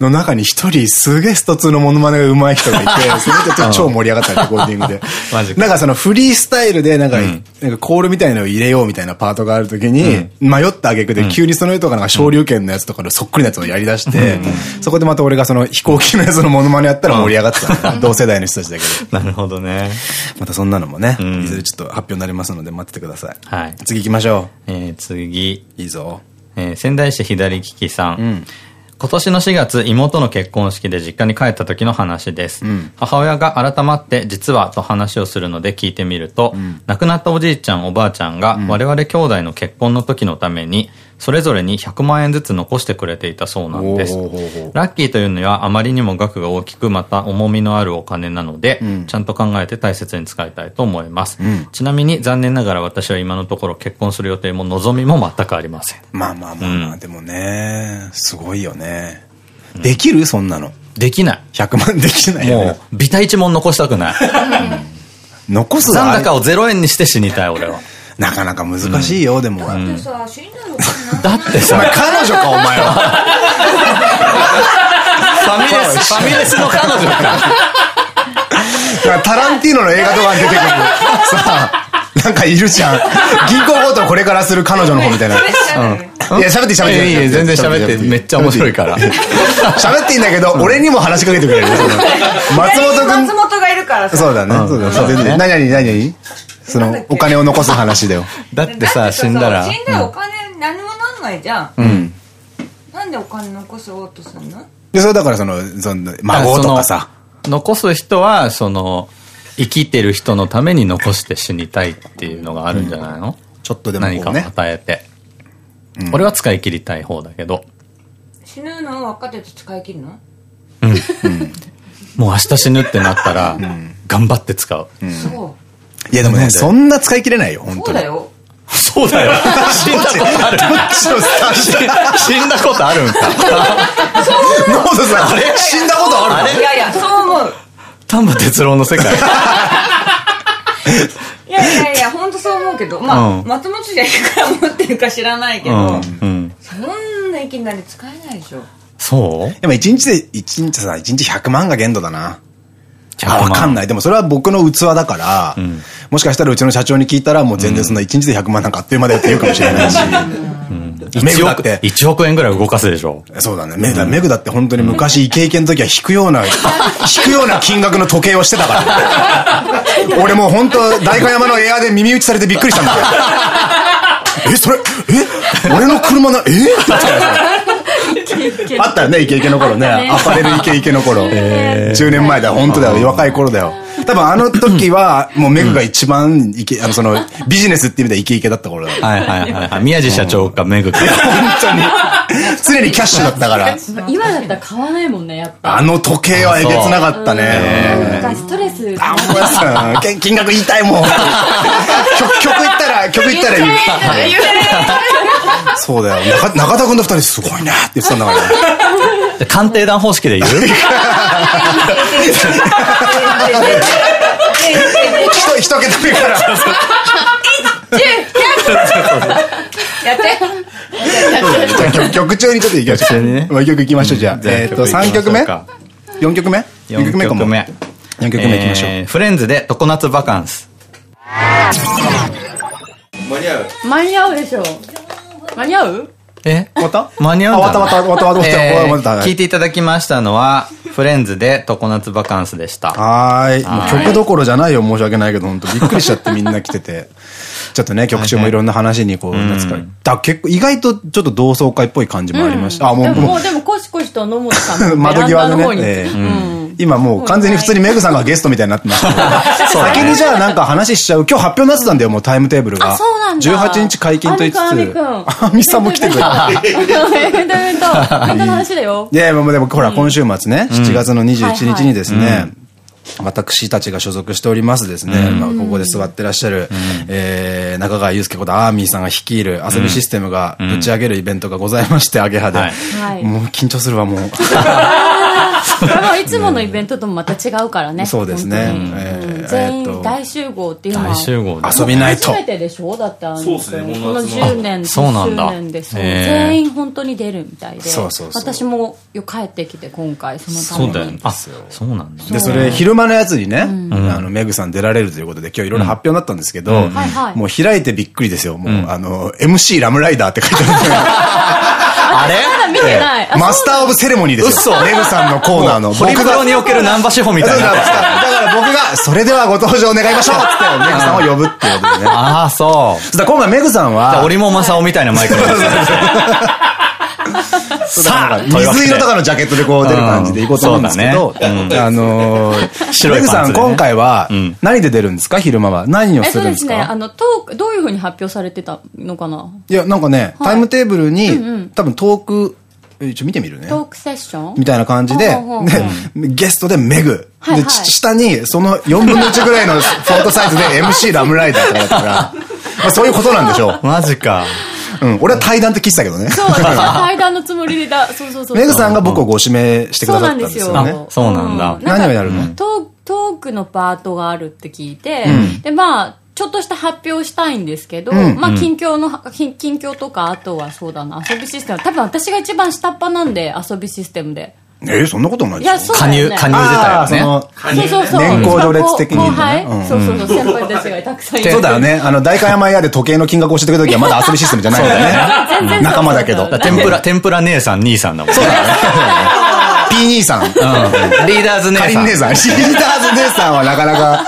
の中に一人すげえスト2のモノマネが上手い人がいて、その人と超盛り上がったレコーディングで。なんかそのフリースタイルで、なんか、なんかコールみたいのを入れようみたいなパートがあるときに、迷った挙句で急にその人がなんか昇竜拳のやつとかのそっくりなやつをやり出して、そこでまた俺がその飛行機のやつのモノマネやったら盛り上がってた。同世代の人たちだけど。なるほどね。またそんなのもね、いずれちょっと発表になりますので待っててください。はい。次行きましょう。え次。いいぞ。えー、仙台市左利きさん。うん、今年の4月、妹の結婚式で実家に帰った時の話です。うん、母親が改まって、実はと話をするので聞いてみると、うん、亡くなったおじいちゃん、おばあちゃんが、我々兄弟の結婚の時のために、それぞれに100万円ずつ残してくれていたそうなんです。ラッキーというのはあまりにも額が大きくまた重みのあるお金なので、うん、ちゃんと考えて大切に使いたいと思います。うん、ちなみに残念ながら私は今のところ結婚する予定も望みも全くありません。まあまあまあまあ、うん、でもね、すごいよね。できるそんなの？できない。100万できないよ、ね。もう、ビタ一文残したくない。残す残高を0円にして死にたい、俺は。なかなか難しいよ、でも。だってさ、死んだのだってさ、彼女か、お前は。ファミレス、ファミレスの彼女か。タランティーノの映画とかに出てくる。さあ、なんかいるじゃん。銀行強盗これからする彼女の方みたいな。いや、喋って喋って。いい全然喋って。めっちゃ面白いから。喋っていいんだけど、俺にも話しかけてくれる。松本君。松本がいるからさ。そうだね。そうだね。何々何々？その、お金を残す話だよ。だってさ、死んだら。死んだらお金何もなんないじゃん。うん。なんでお金残そうとするの？で、それだからその、その、孫とかさ。残す人は、その、生きてる人のために残して死にたいっていうのがあるんじゃないの？ちょっとでも何かを与えて。俺は使い切りたい方だけど。死ぬの分かってて使い切るの？うん。もう明日死ぬってなったら、頑張って使う。そう。いやでもね、そんな使い切れないよ、本当そうだよ。そうだよ。死んだことある。死んだことあるんか。ノートさん、あれ？死んだことあるいやいや、そう思う。丹波哲郎の世界。いやいやいや、本当そう思うけど、まあ、松本じゃいくら持ってるか知らないけど、そんないきなり使えないでしょ。そう？でも一日で、一日さ、一日100万が限度だな。あ、わかんない。でもそれは僕の器だから、もしかしたらうちの社長に聞いたらもう全然そんな1日で100万なんかあっという間だよって言うかもしれないし。メグだって。1億円ぐらい動かすでしょ。そうだね。メグだ、メグだって本当に昔イケイケの時は引くような、引くような金額の時計をしてたから。俺もう本当代官山のエアで耳打ちされてびっくりしたんだよ。え、それ、え？俺の車な、え？って言ってあったよね、イケイケの頃ね。アパレルイケイケの頃。10年前だよ、本当だよ。若い頃だよ。多分あの時は、もうメグが一番イケ、あの、その、ビジネスって意味ではイケイケだった頃だはいはいはいはい。宮地社長かメグか。本当に。常にキャッシュだったから。今だったら買わないもんね、やっぱ。あの時計はえげつなかったね。ストレス。あ、もうさ、金額言いたいもん。曲、曲言ったら、曲言ったら言う。そうだよ。中田君と二人すごいねって言ってたんだから。鑑定団方式で言う？一一桁目から。やって。じゃあ曲中にちょっと行きましょう。もう一曲行きましょう、じゃあ。えっと、3曲目 ?4 曲目 ?4 曲目かも。4曲目行きましょう。フレンズで常夏バカンス。間に合う？間に合うでしょ。間に合う？え？終わった？間に合うん終わった終わった終わった終わった。聞いていただきましたのは、フレンズで常夏バカンスでした。はーい。もう曲どころじゃないよ、申し訳ないけど、本当。びっくりしちゃってみんな来てて。ちょっとね、曲中もい。ろんな話にこう、夏か。ら。だ結構、意外とちょっと同窓会っぽい感じもありました。あ、もう、もう、でも、コシコシと野本さんの 窓際でね。今もう完全に普通にメグさんがゲストみたいになってます けど。先にじゃあなんか話しちゃう。今日発表になってたんだよ、もうタイムテーブルが。そうなんだ。18日解禁と言いつつ。あみさんも来てくれた。イベントイベント。イベントの話だよ。いやでもほら、今週末ね、7月の21日にですね、私たちが所属しておりますですね、まあここで座ってらっしゃる、えー、中川祐介ことアーミーさんが率いる遊びシステムが打ち上げるイベントがございまして、アゲハで。もう緊張するわ、もう。いつものイベントともまた違うからね。そうですね。全員大集合っていうのは。大集合遊びないと。初めてでしょ？だってあの、そうですねこの10年、そうなんだ10年でそう全員本当に出るみたいで。そうそうそう私もよ帰ってきて今回そのために。そうだよね。あ、そうなんだ。で、それ、昼間のやつにね、あの、メグさん出られるということで、今日いろいろ発表になったんですけど、もう開いてびっくりですよ。もう、あの、MC ラムライダーって書いてあるんですよ。あれ？まだ見てない。あマスターオブセレモニーですよ。メグさんのコーナーの。ホリプロにおけるナンバシホみたいな。だから僕が、それではご登場願いましょう ってメグさんを呼ぶっていうことでね。ああ、そう。だ今回メグさんは、折茂正雄みたいなマイクです さあ、水色とかのジャケットでこう出る感じでいこうと思うんですけど、あの、メグさん今回は何で出るんですか？昼間は。何をするんですか？えっとですね、あの、トーク、どういうふうに発表されてたのかな？いや、なんかね、タイムテーブルに、多分トーク、一応見てみるね。トークセッション？みたいな感じで、で、ゲストでメグ。で、下にその4分の1ぐらいのフォートサイズで MC ラムライダーとかだったから、そういうことなんでしょう。マジか。うん、俺は対談って聞いてたけどね。そう、対談のつもりでだ、そうそうそう。メグさんが僕をご指名してくださったんですよね。そうなんだ。何をやるの？トークのパートがあるって聞いて、で、まあ、ちょっとした発表したいんですけど、まあ、近況の、近況とか、あとはそうだな、遊びシステム。多分私が一番下っ端なんで、遊びシステムで。えそんなことないいや、そう加入、加入自体はね。そうそうそう。年功序列的に。はい。そうそうそう。先輩たちがたくさんいる。そうだよね。あの、代官山屋で時計の金額を教えてくれた時はまだ遊びシステムじゃないよね。仲間だけど。天ぷら、天ぷら姉さん、兄さんだもん。そうだよ ね。P 兄さん。リーダーズ姉さん。かりん姉さん。リーダーズ姉さんはなかなか、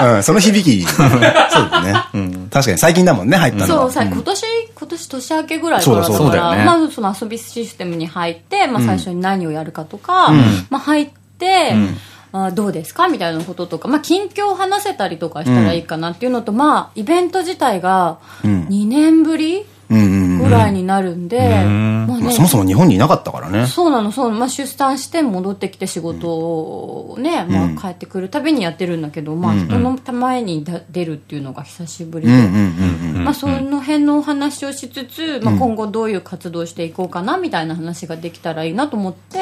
うん、その響き。そうだね。確かに最近だもんね、入ったのそう、今年、今年年明けぐらいからだから、まあその遊びシステムに入って、まあ最初に何をやるかとか、まあ入って、あどうですかみたいなこととか、まあ、近況を話せたりとかしたらいいかなっていうのと、まあ、イベント自体が2年ぶりぐらいになるんで、そもそも日本にいなかったからね。そうなの、そうなの。まあ、出産して戻ってきて仕事をね、まあ、帰ってくるたびにやってるんだけど、まあ、人の前に出るっていうのが久しぶりで、まあ、その辺のお話をしつつ、まあ、今後どういう活動していこうかな、みたいな話ができたらいいなと思って。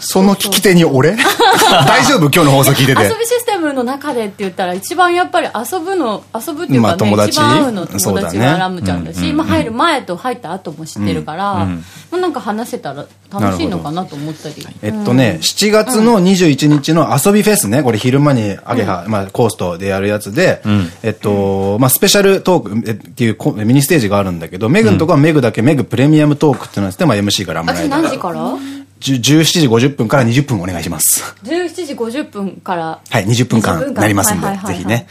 その聞き手に俺？大丈夫？今日の放送聞いてて。遊びシステムの中でって言ったら、一番やっぱり遊ぶの、遊ぶっていうかね、一番会うの友達がラムちゃんだし、まあ、入る前と入った後も知ってるから、まあなん。か話せたら楽しいのかなと思ったり。えっとね、7月の21日の遊びフェスね、これ昼間にアゲハ、まあコーストでやるやつで、えっと、まあスペシャルトークっていうミニステージがあるんだけど、メグのとこはメグだけメグプレミアムトークってなって、まあ MC がラムライダー。何時から？17時50分から20分お願いします。17時50分から。はい、20分間なりますんで、ぜひね。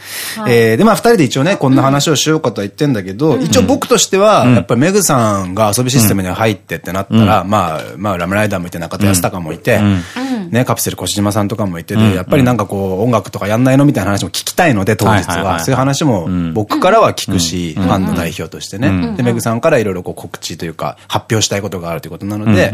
えー、で、まあ二人で一応ね、こんな話をしようかとは言ってんだけど、一応僕としては、やっぱりメグさんが遊びシステムに入ってってなったら、まあ、まあ、ラムライダーもいて、中田康隆もいて、ね、カプセル小島さんとかもいてで、やっぱりなんかこう、音楽とかやんないのみたいな話も聞きたいので、当日は。そういう話も僕からは聞くし、ファンの代表としてね。で、メグさんからいろいろこう告知というか、発表したいことがあるということなので、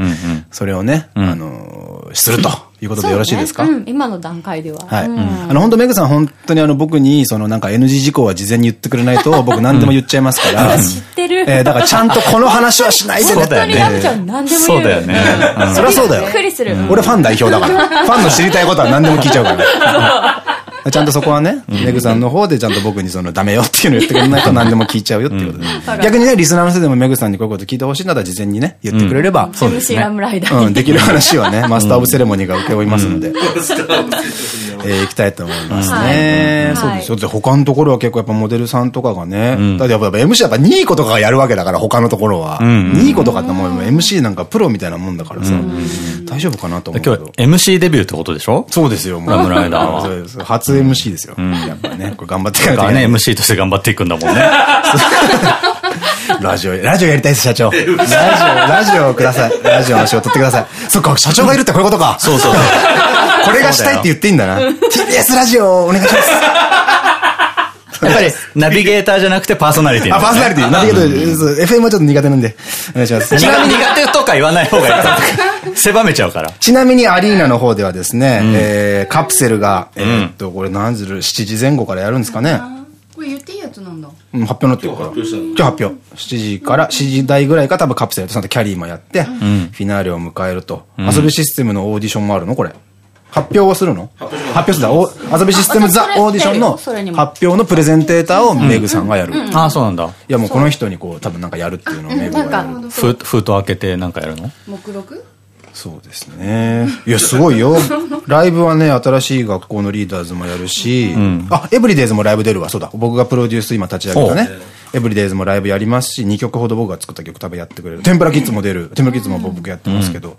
それをね、あの、するということでよろしいですか、うん、今の段階では。はい。あの、本当メグさん本当にあの、僕に、そのなんか NG 事項は事前に言ってくれないと、僕何でも言っちゃいますから。知ってる。えー、だからちゃんとこの話はしないでね。そうだよね。ラムちゃん何でも言う。そうだよね。そりゃそうだよ。びっくりする。俺ファン代表だから。ファンの知りたいことは何でも聞いちゃうから。ちゃんとそこはね、メグさんの方でちゃんと僕にそのダメよっていうのを言ってくれないと何でも聞いちゃうよっていうことで。逆にね、リスナーの人でもメグさんにこういうこと聞いてほしいなら事前にね、言ってくれれば。そうですね。ラムライダー。うん、できる話はね、マスターオブセレモニーが受け負いますので。え行きたいと思いますね。そうですよ。で、他のところは結構やっぱモデルさんとかがね、だってやっぱ MC やっぱニーコとかがやるわけだから、他のところは。ニーコとかってもう MC なんかプロみたいなもんだからさ、大丈夫かなと思うけど。今日 MC デビューってことでしょ？そうですよ、もう。ラムライダーは。そうです。初 MC ですよ。やっぱね、これ頑張っていかないとね、MC として頑張っていくんだもんね。ラジオ、ラジオやりたいです、社長。ラジオ、ラジオください。ラジオの仕事取ってください。そっか、社長がいるってこういうことか。そうそうそう。これがしたいって言っていいんだな。TBS ラジオお願いします。やっぱり、ナビゲーターじゃなくてパーソナリティ、あ、パーソナリティ。ナビゲーター、FM はちょっと苦手なんで。お願いします。ちなみに苦手とか言わない方がいい。狭めちゃうから。ちなみにアリーナの方ではですね、えー、カプセルが、えっと、これ何時る ?7 時前後からやるんですかね。これ言っていいやつなんだ。うん発表になってるから。今日発表。7時から、7時台ぐらいから多分カプセルとその後キャリーもやって、フィナーレを迎えると。遊びシステムのオーディションもあるの？これ。発表をするの？発表するんだ。お遊びシステムザオーディションのそれにも発表のプレゼンテーターをメグさんがやる。いああ、そうなんだ。やもうこの人にこう、多分なんかやるっていうのをメグがやる。封封筒開けてなんかやるの？目録？そうですね。いや、すごいよ。ライブはね、新しい学校のリーダーズもやるし、あ、エブリデイズもライブ出るわ。そうだ。僕がプロデュース今立ち上げたね。エブリデイズもライブやりますし、2曲ほど僕が作った曲多分やってくれる。テンプラキッズも出る。テンプラキッズも僕やってますけど、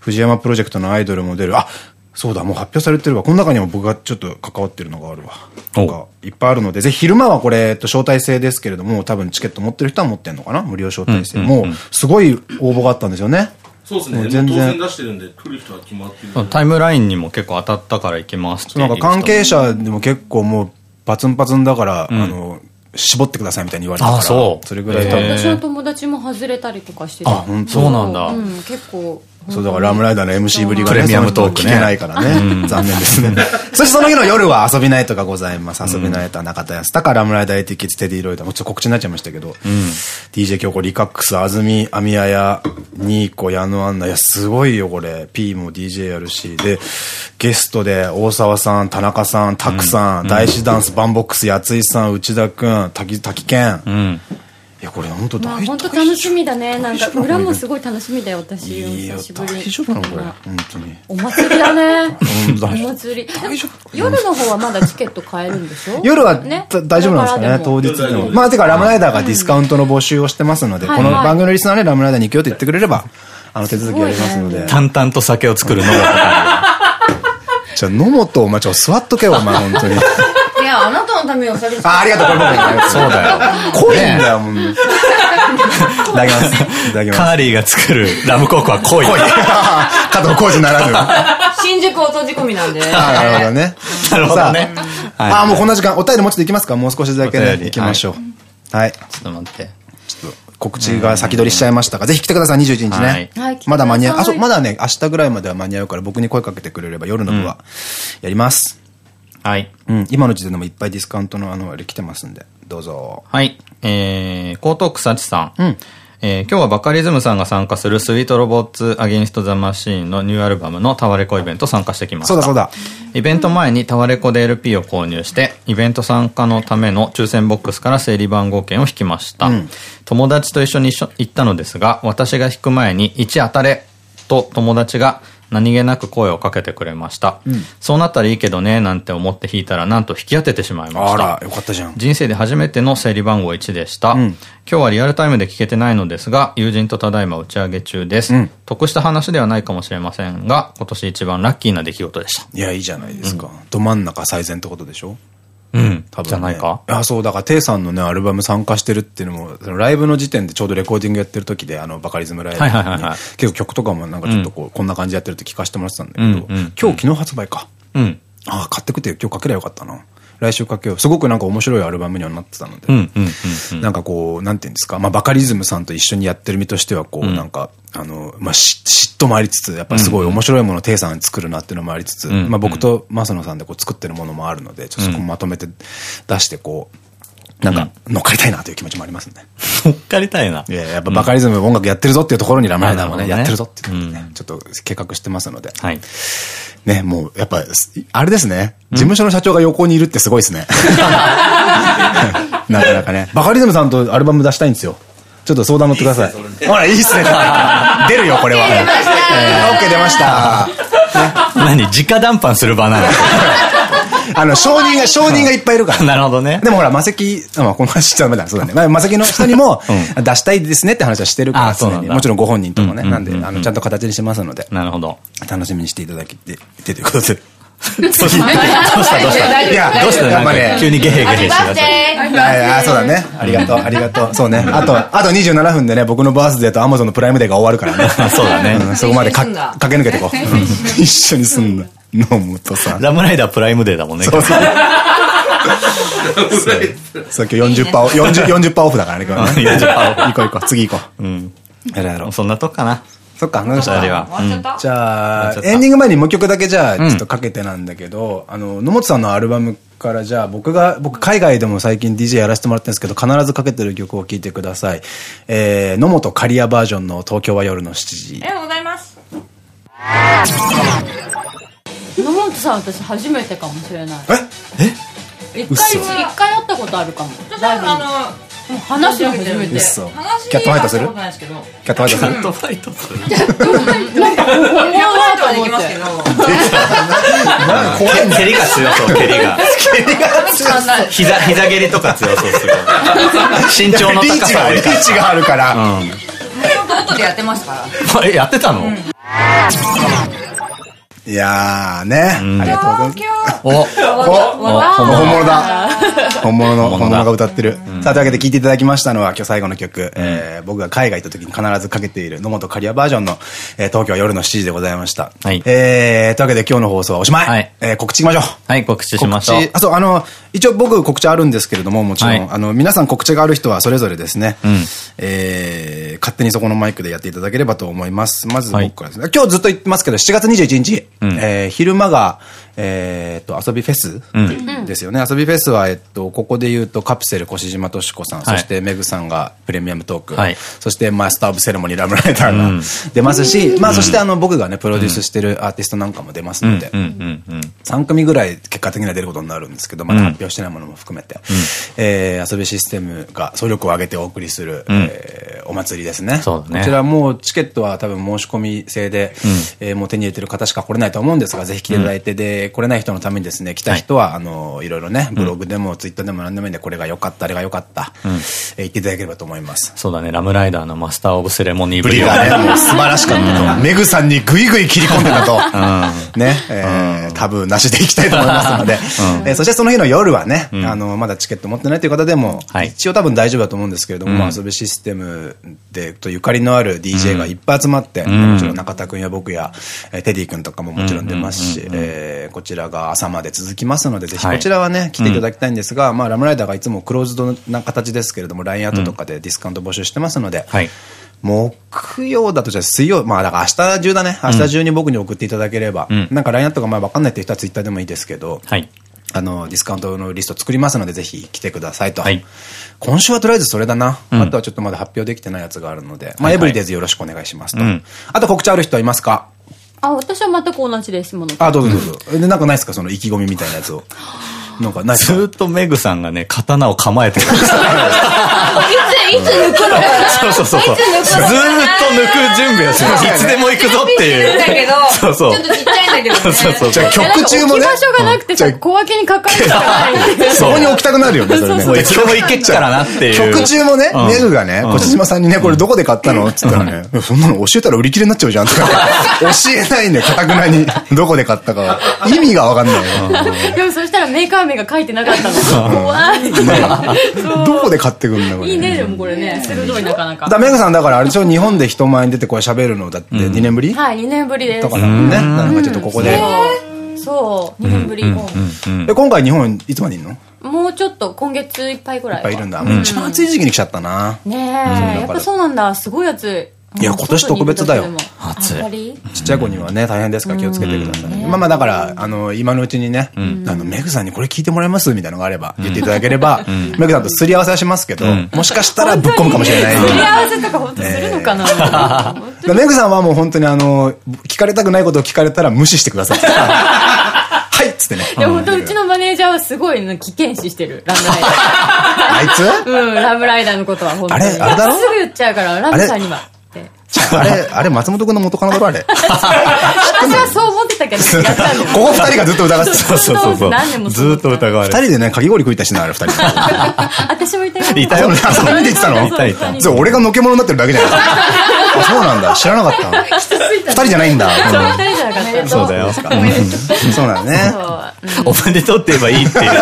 藤山プロジェクトのアイドルも出る。あ、そうだ、もう発表されてるわ。この中にも僕がちょっと関わってるのがあるわ。なんか、いっぱいあるので、ぜひ昼間はこれ、えっと、招待制ですけれども、多分チケット持ってる人は持ってんのかな？無料招待制。もう、すごい応募があったんですよね。そうですね。全然出してるんで、来る人は決まってる。タイムラインにも結構当たったから行きますってなんか関係者でも結構もう、パツンパツンだから、あの、絞ってくださいみたいに言われたから。あそうそれぐらい多分。私の友達も外れたりとかしててあ、本当そうなんだ。うん、結構。そう、だからラムライダーの MC ぶりがね、プレミアムトーク聞けないからね。残念ですね。そしてその日の夜は遊びナイトがございます。遊びナイトは中田康隆、ラムライダーエティキッズ、テディロイダー。もうちょっと告知になっちゃいましたけど。DJ 京子、リカックス、安住、アミヤヤ、ニーコ、矢野アンナ。いや、すごいよ、これ。P も DJ やるし。で、ゲストで、大沢さん、田中さん、タクさん、大師ダンス、バンボックス、やついさん、内田くん、滝、滝健。うん。いや、これ本当まあ大本当楽しみだね。なんか裏もすごい楽しみだよ、私。いや、久しぶり。大丈夫なのこれ。本当に。お祭りだね。お当大丈夫祭り。夜の方はまだチケット買えるんでしょ？夜はねだ大丈夫なんですかね当日でも。まあ、てか、ラムライダーがディスカウントの募集をしてますので、はいこの番組のリスナーでラムライダーに行くよって言ってくれれば、あの、手続きやりますので。淡々と酒を作るのがじゃあ、野本、お前ちょ、座っとけよ、お前、本当に。いや、あなたのためにお酒あ、ありがとう、これ僕に。そうだよ。濃いんだよ、もう。いただきます。いただきます。カーリーが作るラムコークは濃い。濃い。加藤浩次ならぬ。あ、新宿お閉じ込みなんで。なるほどね。なるほどね。はいあ、もうこんな時間、お便りもうちょっと行きますか？もう少しだけね、お便り行きましょう。はい。ちょっと待って。告知が先取りしちゃいましたが、ぜひ来てください、21日ね。はいまだ間に合う。あ、そう、まだね、明日ぐらいまでは間に合うから、僕に声かけてくれれば夜の部はやります。はい。うん、今の時点でもいっぱいディスカウントのあの、あれ来てますんで、どうぞ。はい。えー、江東区幸さん。うんえー今日はバカリズムさんが参加するスイートロボッツアゲインストザマシーンのニューアルバムのタワレコイベント参加してきました。そうだそうだ。イベント前にタワレコで LP を購入して、イベント参加のための抽選ボックスから整理番号券を引きました。友達と一緒に行ったのですが、私が引く前に1当たれと友達が何気なく声をかけてくれました。そうなったらいいけどね、なんて思って引いたら、なんと引き当ててしまいました。あら、よかったじゃん。人生で初めての整理番号1でした。今日はリアルタイムで聞けてないのですが、友人とただいま打ち上げ中です。得した話ではないかもしれませんが、今年一番ラッキーな出来事でした。いや、いいじゃないですか。ど真ん中最善ってことでしょ？うん。多分、ね。じゃないか？あ、そう、だから、テイさんのね、アルバム参加してるっていうのも、そのライブの時点でちょうどレコーディングやってる時で、あの、バカリズムライブに。はいはいはいはい結構曲とかもなんかちょっとこう、こんな感じでやってるって聞かせてもらってたんだけど、今日昨日発売か。うん。ああ、買ってくって今日かけりゃよかったな。来週かけよう。すごくなんか面白いアルバムにはなってたので。うん、うん、うん。なんかこう、なんていうんですか。まあ、バカリズムさんと一緒にやってる身としては、こう、なんか、あの、まあ、し嫉妬もありつつ、やっぱすごい面白いものをテイさん作るなっていうのもありつつ、んまあ、僕と正野さんでこう作ってるものもあるので、ちょっとそこまとめて出して、こう、なんか、乗っかりたいなという気持ちもありますね。乗っかりたいな。いや、やっぱバカリズム音楽やってるぞっていうところにラムライダーもね、やってるぞっていうね、ちょっと計画してますので。はい。ね、もう、やっぱ、あれですね。事務所の社長が横にいるってすごいですね。なかなかね。バカリズムさんとアルバム出したいんですよ。ちょっと相談乗ってください。ほら、いいっすね。出るよ、これは。えーオッケー出ました。何？直談判する場なのあの、承認が、承認がいっぱいいるから。なるほどね。でもほら、マセキ、あまあ、この話しちゃダメだ。そうだね。まあ、マセキの人にも、出したいですねって話はしてるから、常にもちろんご本人ともね。うんなんで、あの、ちゃんと形にしてますので、なるほど。楽しみにしていただきて、てということで。どうした？どうした？いや、どうした？やっぱね、急にゲヘゲヘしだした。はい、あ、そうだね。ありがとう、ありがとう。そうね。あと、あと27分でね、僕のバースデーとアマゾンのプライムデーが終わるからね。そうだねんそこまで駆け抜けてこう。一緒に住んだ。飲むとさ。ラムライダープライムデーだもんね。そうそう。さっき40%オフ、40%オフだからね、今日ね。40%オフ行こう行こう、次行こう。うん。やろうやろう。そんなとこかな。そっか、話した。二人は。じゃあ、エンディング前にもう一曲だけじゃあ、ちょっとかけてなんだけど、あの、野本さんのアルバムからじゃあ、僕が、僕海外でも最近 DJ やらせてもらってるんですけど、必ずかけてる曲を聴いてください。えー、野本カリアバージョンの東京は夜の7時。ありがとうございます。野本さん私初めてかもしれない。え？一回一回会ったことあるかも。ライブに。あもう話すの初めて。嘘。の、話キャットファイトする？はしたことないですけど。キャットファイトする？キャットファイトするなんか本物だとはで思ってきますけど。蹴りが強そう、蹴りが。膝、膝蹴りとか強そう。する。身長のリーチが、高さ多いリーチがあるから。うん。後でやってましたから。え、やってたの？いやーね。ありがとうございます。おお本物だ。本物の、本物が歌ってる。さあ、というわけで聴いていただきましたのは、今日最後の曲、えー僕が海外行った時に必ずかけている野本カリアバージョンの、えー東京は夜の7時でございました。はいえーというわけで今日の放送はおしまい。はいえー告知しましょう。はい、告知しましょう。告知あ、そう、あの、一応僕告知あるんですけれども、もちろん、はいあの、皆さん告知がある人はそれぞれですね、んえー勝手にそこのマイクでやっていただければと思います。まずはい僕からですね。今日ずっと言ってますけど、7月21日、ん。えー昼間が、えーっと、遊びフェス、ですよね。遊びフェスは、えっと、ここで言うと、カプセル越島敏子さん、はい。そしてメグさんがプレミアムトーク、はい。そしてマスターオブセレモニーラムライダーが出ますし、まあ、そしてあの、僕がね、プロデュースしてるアーティストなんかも出ますので、うんうんうん。3組ぐらい結果的には出ることになるんですけど、まだ発表してないものも含めて、えー遊びシステムが総力を上げてお送りする、えーお祭りですね。そうだね。こちらもうチケットは多分申し込み制で、えーもう手に入れてる方しか来れないと思うんですが、ぜひ来ていただいて、で、来れない人のためにですね、来た人は、あの、いろいろね、ブログでもツイッターでも何でもいいんで、これが良かった、あれが良かった、えー言っていただければと思います。そうだね、ラムライダーのマスターオブセレモニーブぶりがね、もう素晴らしかったと。メグさんにグイグイ切り込んでたと。ね、えータブーなしでいきたいと思いますので。えーそしてその日の夜はね、あの、まだチケット持ってないという方でもはい、一応多分大丈夫だと思うんですけれども、まあ遊びシステムで、とゆかりのある DJ がいっぱい集まって、もちろん中田くんや僕や、えーテディくんとかももちろん出ますし、えーこちらが朝まで続きますので、ぜひこちらはね、来ていただきたいんですが、まあラムライダーがいつもクローズドな形ですけれども、LINE アットとかでディスカウント募集してますので、はい。木曜だとじゃあ水曜、まあだから明日中だね。明日中に僕に送っていただければ。んなんか LINE アットがまあわかんないって人はツイッターでもいいですけど、はい。あの、ディスカウントのリスト作りますので、ぜひ来てくださいと。はい今週はとりあえずそれだな。んあとはちょっとまだ発表できてないやつがあるので、まあはいはいエブリデイズよろしくお願いしますと。うんあと告知ある人はいますか？あ私は全く同じですものあ、どうぞどうぞ。で、なんかないですか？その意気込みみたいなやつを。なんかないですか？ずーっとメグさんがね、刀を構えてる。いつ抜くのかな？そうそうそうそう。ずーっと抜く準備をする。いつでも行くぞっていう。だけど、そうそう。ちょっとちっちゃいんだけどね。そうそうじゃあそう。曲中もね置き場。所がなくてさ、小分けにかないんで。そこに置きたくなるよね、それね。もういつでも行けっからなっていう。曲中もね、うんメグがね、うん小島さんにね、これどこで買ったの？って言ったらね、そんなの教えたら売り切れになっちゃうじゃんとか、教えないね、かたくなに、どこで買ったかは。意味がわかんないよ。でもそしたらメーカー名が書いてなかったの。怖い。どこで買ってくんだ、これ。いいね、でもこれね。鋭いなかなか。だメグさんだからあれでしょ、日本で人前に出てこれ喋るのだって2年ぶり？はい、2年ぶりです。とかだもんね。なんかちょっとここで。そう、2年ぶり。もえ今回日本いつまでいんの？いううちょっと今月いっぱいぐらいは。っぱいいるんだ。もう一番暑い時期に来ちゃったな。ねえ、やっぱそうなんだ。すごい暑い。いや今年特別だよ暑いちっちゃい子にはね、大変ですから気をつけてください。まあまあだから、あの、今のうちにね、あの、メグさんにこれ聞いてもらえます？みたいなのがあれば、言っていただければ、メグさんとすり合わせはしますけど、もしかしたらぶっ込むかもしれない。すり合わせとか本当するのかな？メグさんはもう本当にあの、聞かれたくないことを聞かれたら無視してください。はいっつってね。いや、本当うちのマネージャーはすごいね危険視してる。ラムライダあいつ？ー。うん、ラムライダーのことは本当に。あれあれだろ？すぐ言っちゃうから、ラムさんには。あれ、あれ、松本くんの元カノだろ、あれ。私はそう思ってたけど、ここ二人がずっと疑ってた。そうそうそうずーっと疑われる。二人でね、かき氷食いたしな、あれ二人。私もいたよ。いたよ。あそんなに言ってたのいたいた。そう、俺がのけ者になってるだけじゃないあ、そうなんだ。知らなかっ た。二人じゃないんだ。そう、二人じゃなかった。そうだよ。うんそうだね。そう。おめでとうって言えばいいっていうわ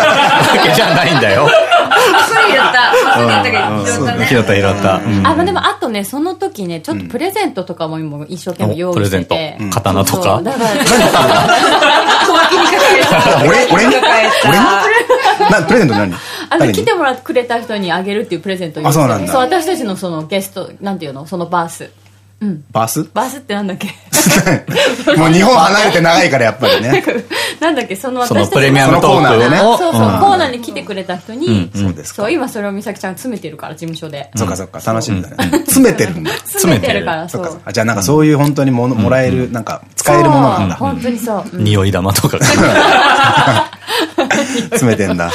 けじゃないんだよ。それ言った。それ言ったけど、拾ったね。拾った拾った。うん。あ、まあでも、あとね、その時ね、ちょっとプレゼントとかも今一生懸命用意してプレゼント刀とかそうだから、小脇にかけた。俺俺に抱えた俺に な、プレゼント何？あの、来てもらってくれた人にあげるっていうプレゼントそうなんだ。そう、私たちのそのゲスト、なんていうの？そのバース。バス？バスってなんだっけ？もう日本離れて長いからやっぱりね。なんだっけ？その私そのたちプレミアムコーナーでね。そうそう、コーナーに来てくれた人に、そうですかそう、今それを美咲ちゃん詰めてるから、事務所で。そっかそっか、楽しみだね。詰めてるんだ。詰めてるから、そうか。じゃあなんかそういう本当にもの、もらえる、なんか使えるものなんだ。そう本当にそう。うん匂い玉とか。詰めてんだ。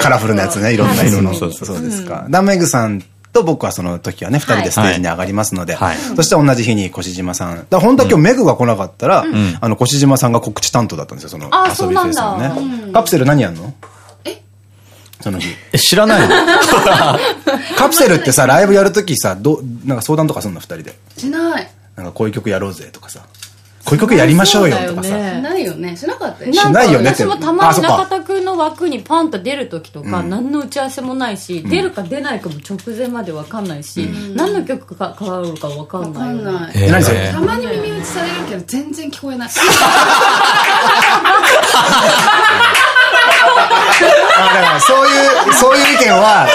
カラフルなやつね、いろんな色の。そそううですか。ダンメグさんと僕はその時はね、二人でステージに上がりますので、はいそして同じ日に越島さん。だから本当は今日メグが来なかったら、あの、越島さんが告知担当だったんですよ、そのあ遊びフェスのね。カプセル何やんの？え？その日。え、知らないの？カプセルってさ、ライブやるときさ、どう、なんか相談とかすんの？二人で。しない。なんかこういう曲やろうぜとかさ。こういう曲やりましょうよとかさ。しないよね。しなかったよ。しないよね私もたまに中田くんの枠にパンと出る時とか、何の打ち合わせもないし、出るか出ないかも直前までわかんないし、何の曲か変わるかわかんわないよね。かんない。え何それたまに耳打ちされるけど全然聞こえない。あだからそういう、そういう意見は、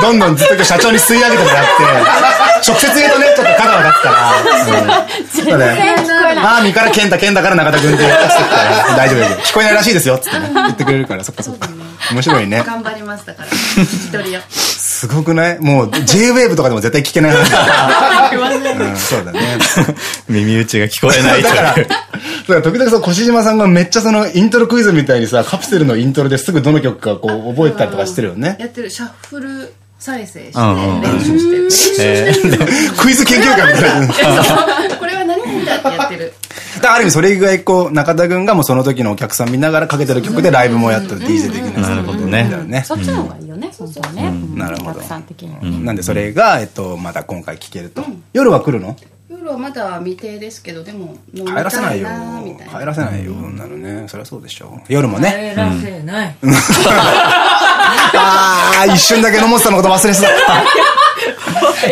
どんどんずっと社長に吸い上げてもらって、直接言うとね、ちょっと角が立つから。全然聞こえない。あーみから健太、健太から中田君って言ってきたら、大丈夫ですよ。聞こえないらしいですよ、つってね。言ってくれるから、そっかそっか。面白いね。頑張りましたから。聞き取りよ。すごくない？もう、J-Wave とかでも絶対聞けない話だ。うん、そうだね。耳打ちが聞こえないとだから、だ。から時々そう、越島さんがめっちゃそのイントロクイズみたいにさ、カプセルのイントロですぐどの曲かこう覚えてたりとかしてるよね。やってるシャッフル再生して練習してる。練習してる。クイズ研究会みたいな。これは何ってやってる。だからある意味それぐらいこう、中田くんがもうその時のお客さん見ながらかけてる曲でライブもやったら DJ できないなるほどねだよね。そっちの方がいいよね、本当はね。なるほどお客さん的に。なんでそれが、えっと、また今回聴けると。夜は来るの？夜はまだ未定ですけど、でも飲み帰たらせないよいなみたい。な。帰らせないよ。なのね。そりゃそうでしょう。夜もね。帰らせない。ああ、一瞬だけ野本さんのこと忘れてた。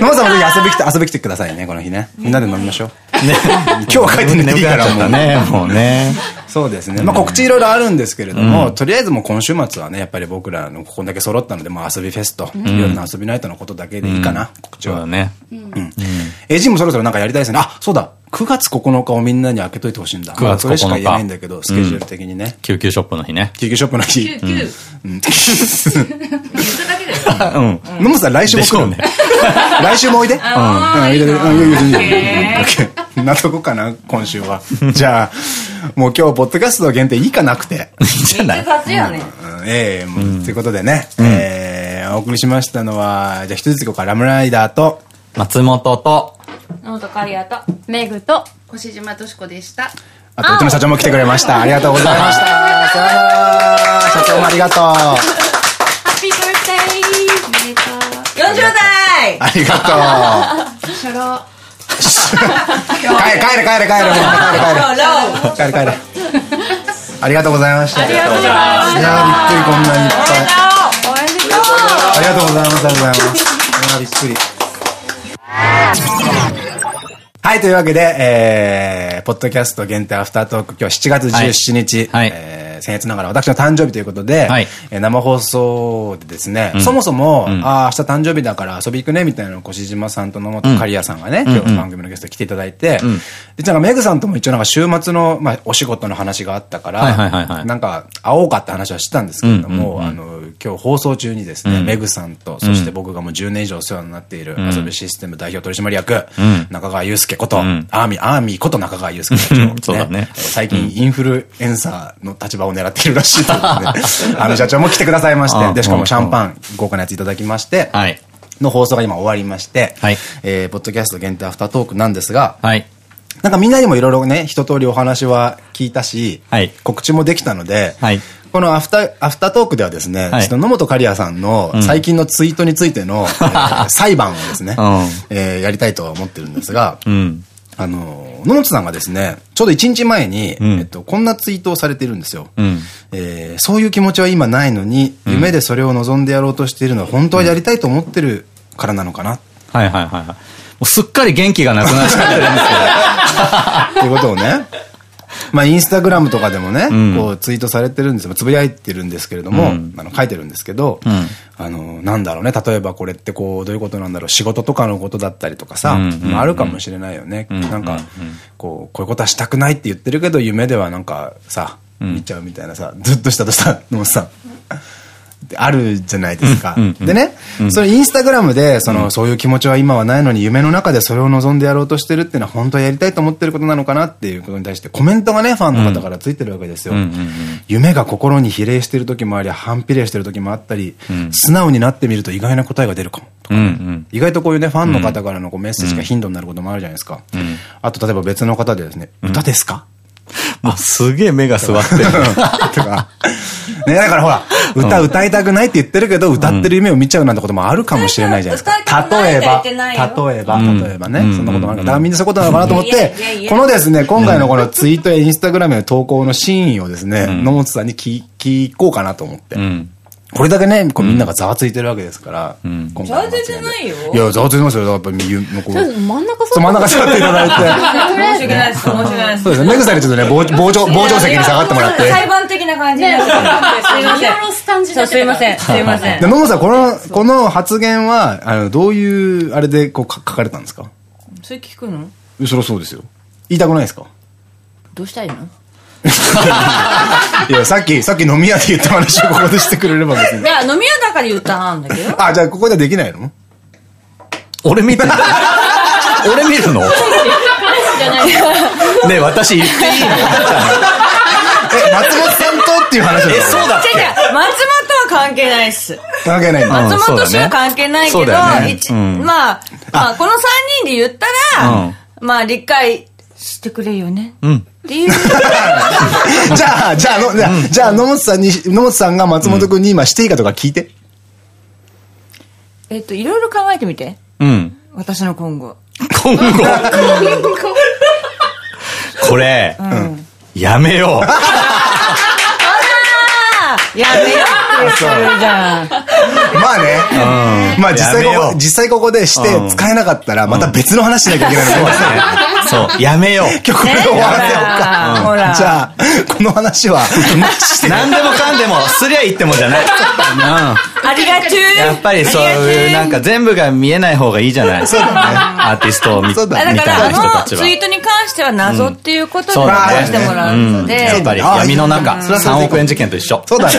野本さんもぜひ遊び来て、遊び来てくださいね、この日ね。みんなで飲みましょう。ね。今日は帰って寝ていいからもう。ね、もうね。そうですね。まあ告知いろいろあるんですけれども、とりあえずもう今週末はね、やっぱり僕らのここだけ揃ったので、まあ遊びフェスと、夜の遊びナイトのことだけでいいかな、告知はそうだ。ね。エジンもそろそろなんかやりたいですね。あ、そうだ。9月9日をみんなに開けといてほしいんだ。9月それしか言え9日ないんだけど、スケジュール的にね。救急ショップの日ね。救急ショップの日。救急。うん。うん。野本さん来週も来るね。来週もおいで？うん、あーおいで。うん、いいよいいよいいよオッケーオッケーなとこかな、今週は。じゃあ、もう今日、ポッドキャスト限定いいかなくて。いいじゃないええもうということでね、えーお送りしましたのは、じゃあ一つずついこうか、ラムライダーと、松本と、ノートカリアと、メグと、越島としこでした。あと、うちの社長も来てくれました。ありがとうございました。さよなら。社長もありがとう。代ありがとう。帰れ、帰れ、帰れ、帰れ、もう帰れ、帰れ。帰れ帰れ。ありがとうございました。ありがとうございましたいやーびっくりこんなにいっぱい。おめでとうありがとうございます。ありがとうございます。いやーびっくり。はい、というわけで、えー、ポッドキャスト限定アフタートーク、今日は7月17日、はいえー僭越ながら私の誕生日ということで、はい。えー生放送でですね、そもそも、ん。ああ、明日誕生日だから遊び行くね、みたいなのを越島さんと野本刈谷さんがね、今日番組のゲスト来ていただいて、で、なんかメグさんとも一応なんか週末の、まあ、お仕事の話があったから、なんか会おうかって話はしてたんですけれども、あの、今日放送中にですね、メグさんと、そして僕がもう10年以上お世話になっている、遊びシステム代表取締役、中川祐介こと、ん。アーミー、アーミーこと中川祐介社長、そうだね。えー最近インフルエンサーの立場を狙っているらしいということで、あの社長も来てくださいまして、で、しかもシャンパン豪華なやついただきまして、はい。の放送が今終わりまして、はい。えー、ポッドキャスト限定アフタートークなんですが、はい。なんかみんなにもいろいろね、一通りお話は聞いたし、はい。告知もできたので、はい。このアフター、アフタートークではですね、はい。ちょっと野本刈谷さんの最近のツイートについての、えー 裁判をですね、うん。えーやりたいとは思ってるんですが、うん。あの、野本さんがですね、ちょうど1日前に、ん。えっと、こんなツイートをされているんですよ。うん。えーそういう気持ちは今ないのに、夢でそれを望んでやろうとしているのは本当はやりたいと思ってるからなのかな、はいはいはいはい。もうすっかり元気がなくなっちゃってるんです っていうことをね、まあインスタグラムとかでもね、こうツイートされてるんですよ。つぶやいてるんですけれども、あの書いてるんですけど、あの、なんだろうね、例えばこれってこう、どういうことなんだろう、仕事とかのことだったりとかさ、あるかもしれないよね。なんか、こう、こういうことはしたくないって言ってるけど、夢ではなんかさ、見ちゃうみたいなさ、ずっとしたとしたのさ、あるじゃないですか。でね、それインスタグラムで、その、そういう気持ちは今はないのに、夢の中でそれを望んでやろうとしてるっていうのは、本当はやりたいと思ってることなのかなっていうことに対して、コメントがね、ファンの方からついてるわけですよ。夢が心に比例してる時もあり、反比例してる時もあったり、素直になってみると意外な答えが出るかも。とか意外とこういうね、ファンの方からのこうメッセージが頻度になることもあるじゃないですか。あと、例えば別の方でですね、歌ですか？もうすげえ目が座ってる。とか。ね、だからほら、歌歌いたくないって言ってるけど、歌ってる夢を見ちゃうなんてこともあるかもしれないじゃないですか。例えば、例えば、例えばね、そんなこともあるから。だからみんなそういうことなのかなと思って、このですね、今回のこのツイートやインスタグラムへの投稿の真意をですね、野本さんに聞こうかなと思って。これだけね、こうみんながざわついてるわけですから。ざわついてないよ。いや、ざわついてますよ。やっぱり、真ん中そう、真ん中座っていただいて。申し訳ないです。申し訳ないです。そうですね。メグさんにちょっとね、傍聴、傍聴席に下がってもらって。裁判的な感じになってすいません。すいません。すいません。で、野本さん、この、この発言は、あの、どういう、あれで、こう、書かれたんですか？それ聞くの？そりゃそうですよ。言いたくないですか？どうしたいの？いや、さっき、さっき飲み屋で言った話をここでしてくれれば別に。いや、飲み屋だから言ったんだけど。あ、じゃあここでできないの？俺見てる 俺見るの？ねえ、私言っていいの？え、松本さんとっていう話え、そうだっけ？松本は関係ないっす。関係ない松本氏は関係ないけど、まあ、まあ、この3人で言ったら、まあ、理解してくれるよね。うん。っていう。じゃあ、じゃあ、じゃあ、じゃあ野本さんに、野本さんが松本君に今していいかとか聞いて。えっと、いろいろ考えてみて。うん。私の今後。今後？これ、やめよう。やめよって言ってるじゃん。まあね。まあ実際ここ、実際ここでして使えなかったら、また別の話しなきゃいけないのそう、やめよう。曲で終わらせようか。ほら。じゃあ、この話は、何でもかんでも、すりゃいってもじゃない。ありがちゅやっぱりそういう、なんか全部が見えない方がいいじゃないそうだね。アーティストを見たいな人たちは。だから、あのツイートに関しては謎っていうことで話してもらうので。やっぱり闇の中、3億円事件と一緒。そうだね。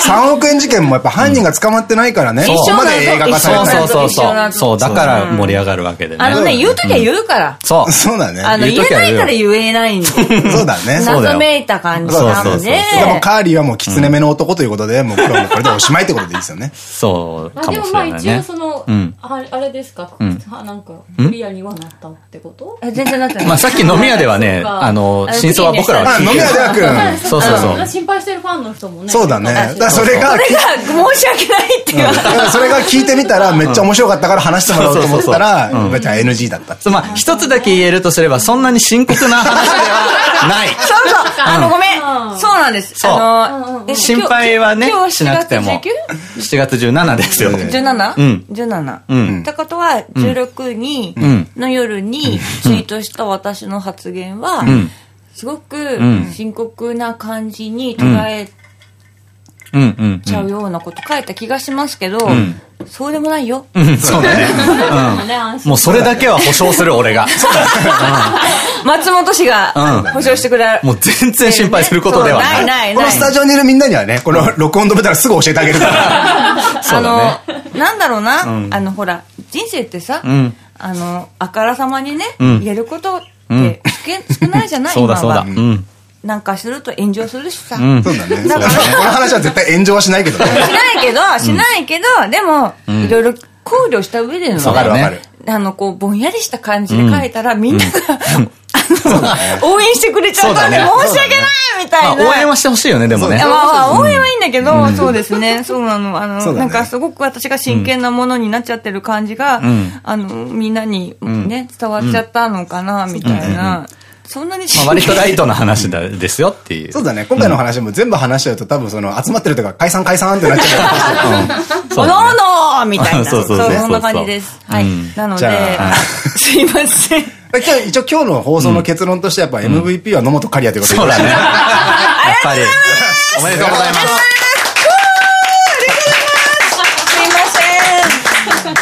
3億円事件もやっぱ犯人が捕まってないからね。そこまで映画化されてそうそうそう。そう、だから盛り上がるわけでね。あのね、言うときは言うから。そう。そうだね。あの、言えないから言えないんで。そうだね。謎めいた感じなんで。でもカーリーはもう狐目の男ということで、もう今日もこれでおしまいってことでいいですよね。そうかもしれない。でもまあ一応その、あれですか、なんか、クリアにはなったってこと？全然なってない。まあさっき飲み屋ではね、あの、真相は僕らは聞いて飲み屋ではくん。そうそうそう。心配してるファンの人もね。そうだね。それが、申し訳ないって言われそれが聞いてみたらめっちゃ面白かったから話してもらおうと思ったら、じゃあ NG だった。まあ一つだけ言えるとすれば、そんなに深刻な話では ない。そうそう。あの、ごめん。そうなんです。あの、心配はね、しなくても。7月17ですよ。17? うん。17。うん。ってことは、16に、の夜にツイートした私の発言は、すごく深刻な感じに捉えちゃうようなこと書いた気がしますけど、そうでもないよ。そうだね。もうそれだけは保証する、俺が。松本氏が保証してくれる。もう全然心配することではない。ない、ない。このスタジオにいるみんなにはね、この録音止めたらすぐ教えてあげるから。あの、なんだろうな、あの、ほら、人生ってさ、あの、あからさまにね、言えることって少ないじゃない？そうだそうだ。なんかすると炎上するしさ。そうだね。だから、この話は絶対炎上はしないけどね。しないけど、しないけど、でも、いろいろ考慮した上でのわかるわかる。あの、こう、ぼんやりした感じで書いたら、みんなが、応援してくれちゃうから申し訳ないみたいな。応援はしてほしいよね、でもね。まあ、応援はいいんだけど、そうですね。そうなの。あの、なんかすごく私が真剣なものになっちゃってる感じが、あの、みんなにね、伝わっちゃったのかな、みたいな。そんなにまあ割とライトな話ですよっていう。そうだね。今回の話も全部話しちゃうと多分その集まってるとか解散解散ってなっちゃう。そう。おのおのみたいな。そうそうそう。そんな感じです。はい。なので、すいません。今日、一応今日の放送の結論としてやっぱ MVP は野本刈谷ということで。そうだね。やっぱり。おめでとうございます。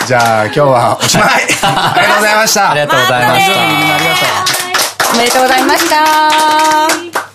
じゃあ今日はおしまいありがとうございましたありがとうございました。おめでとうございました。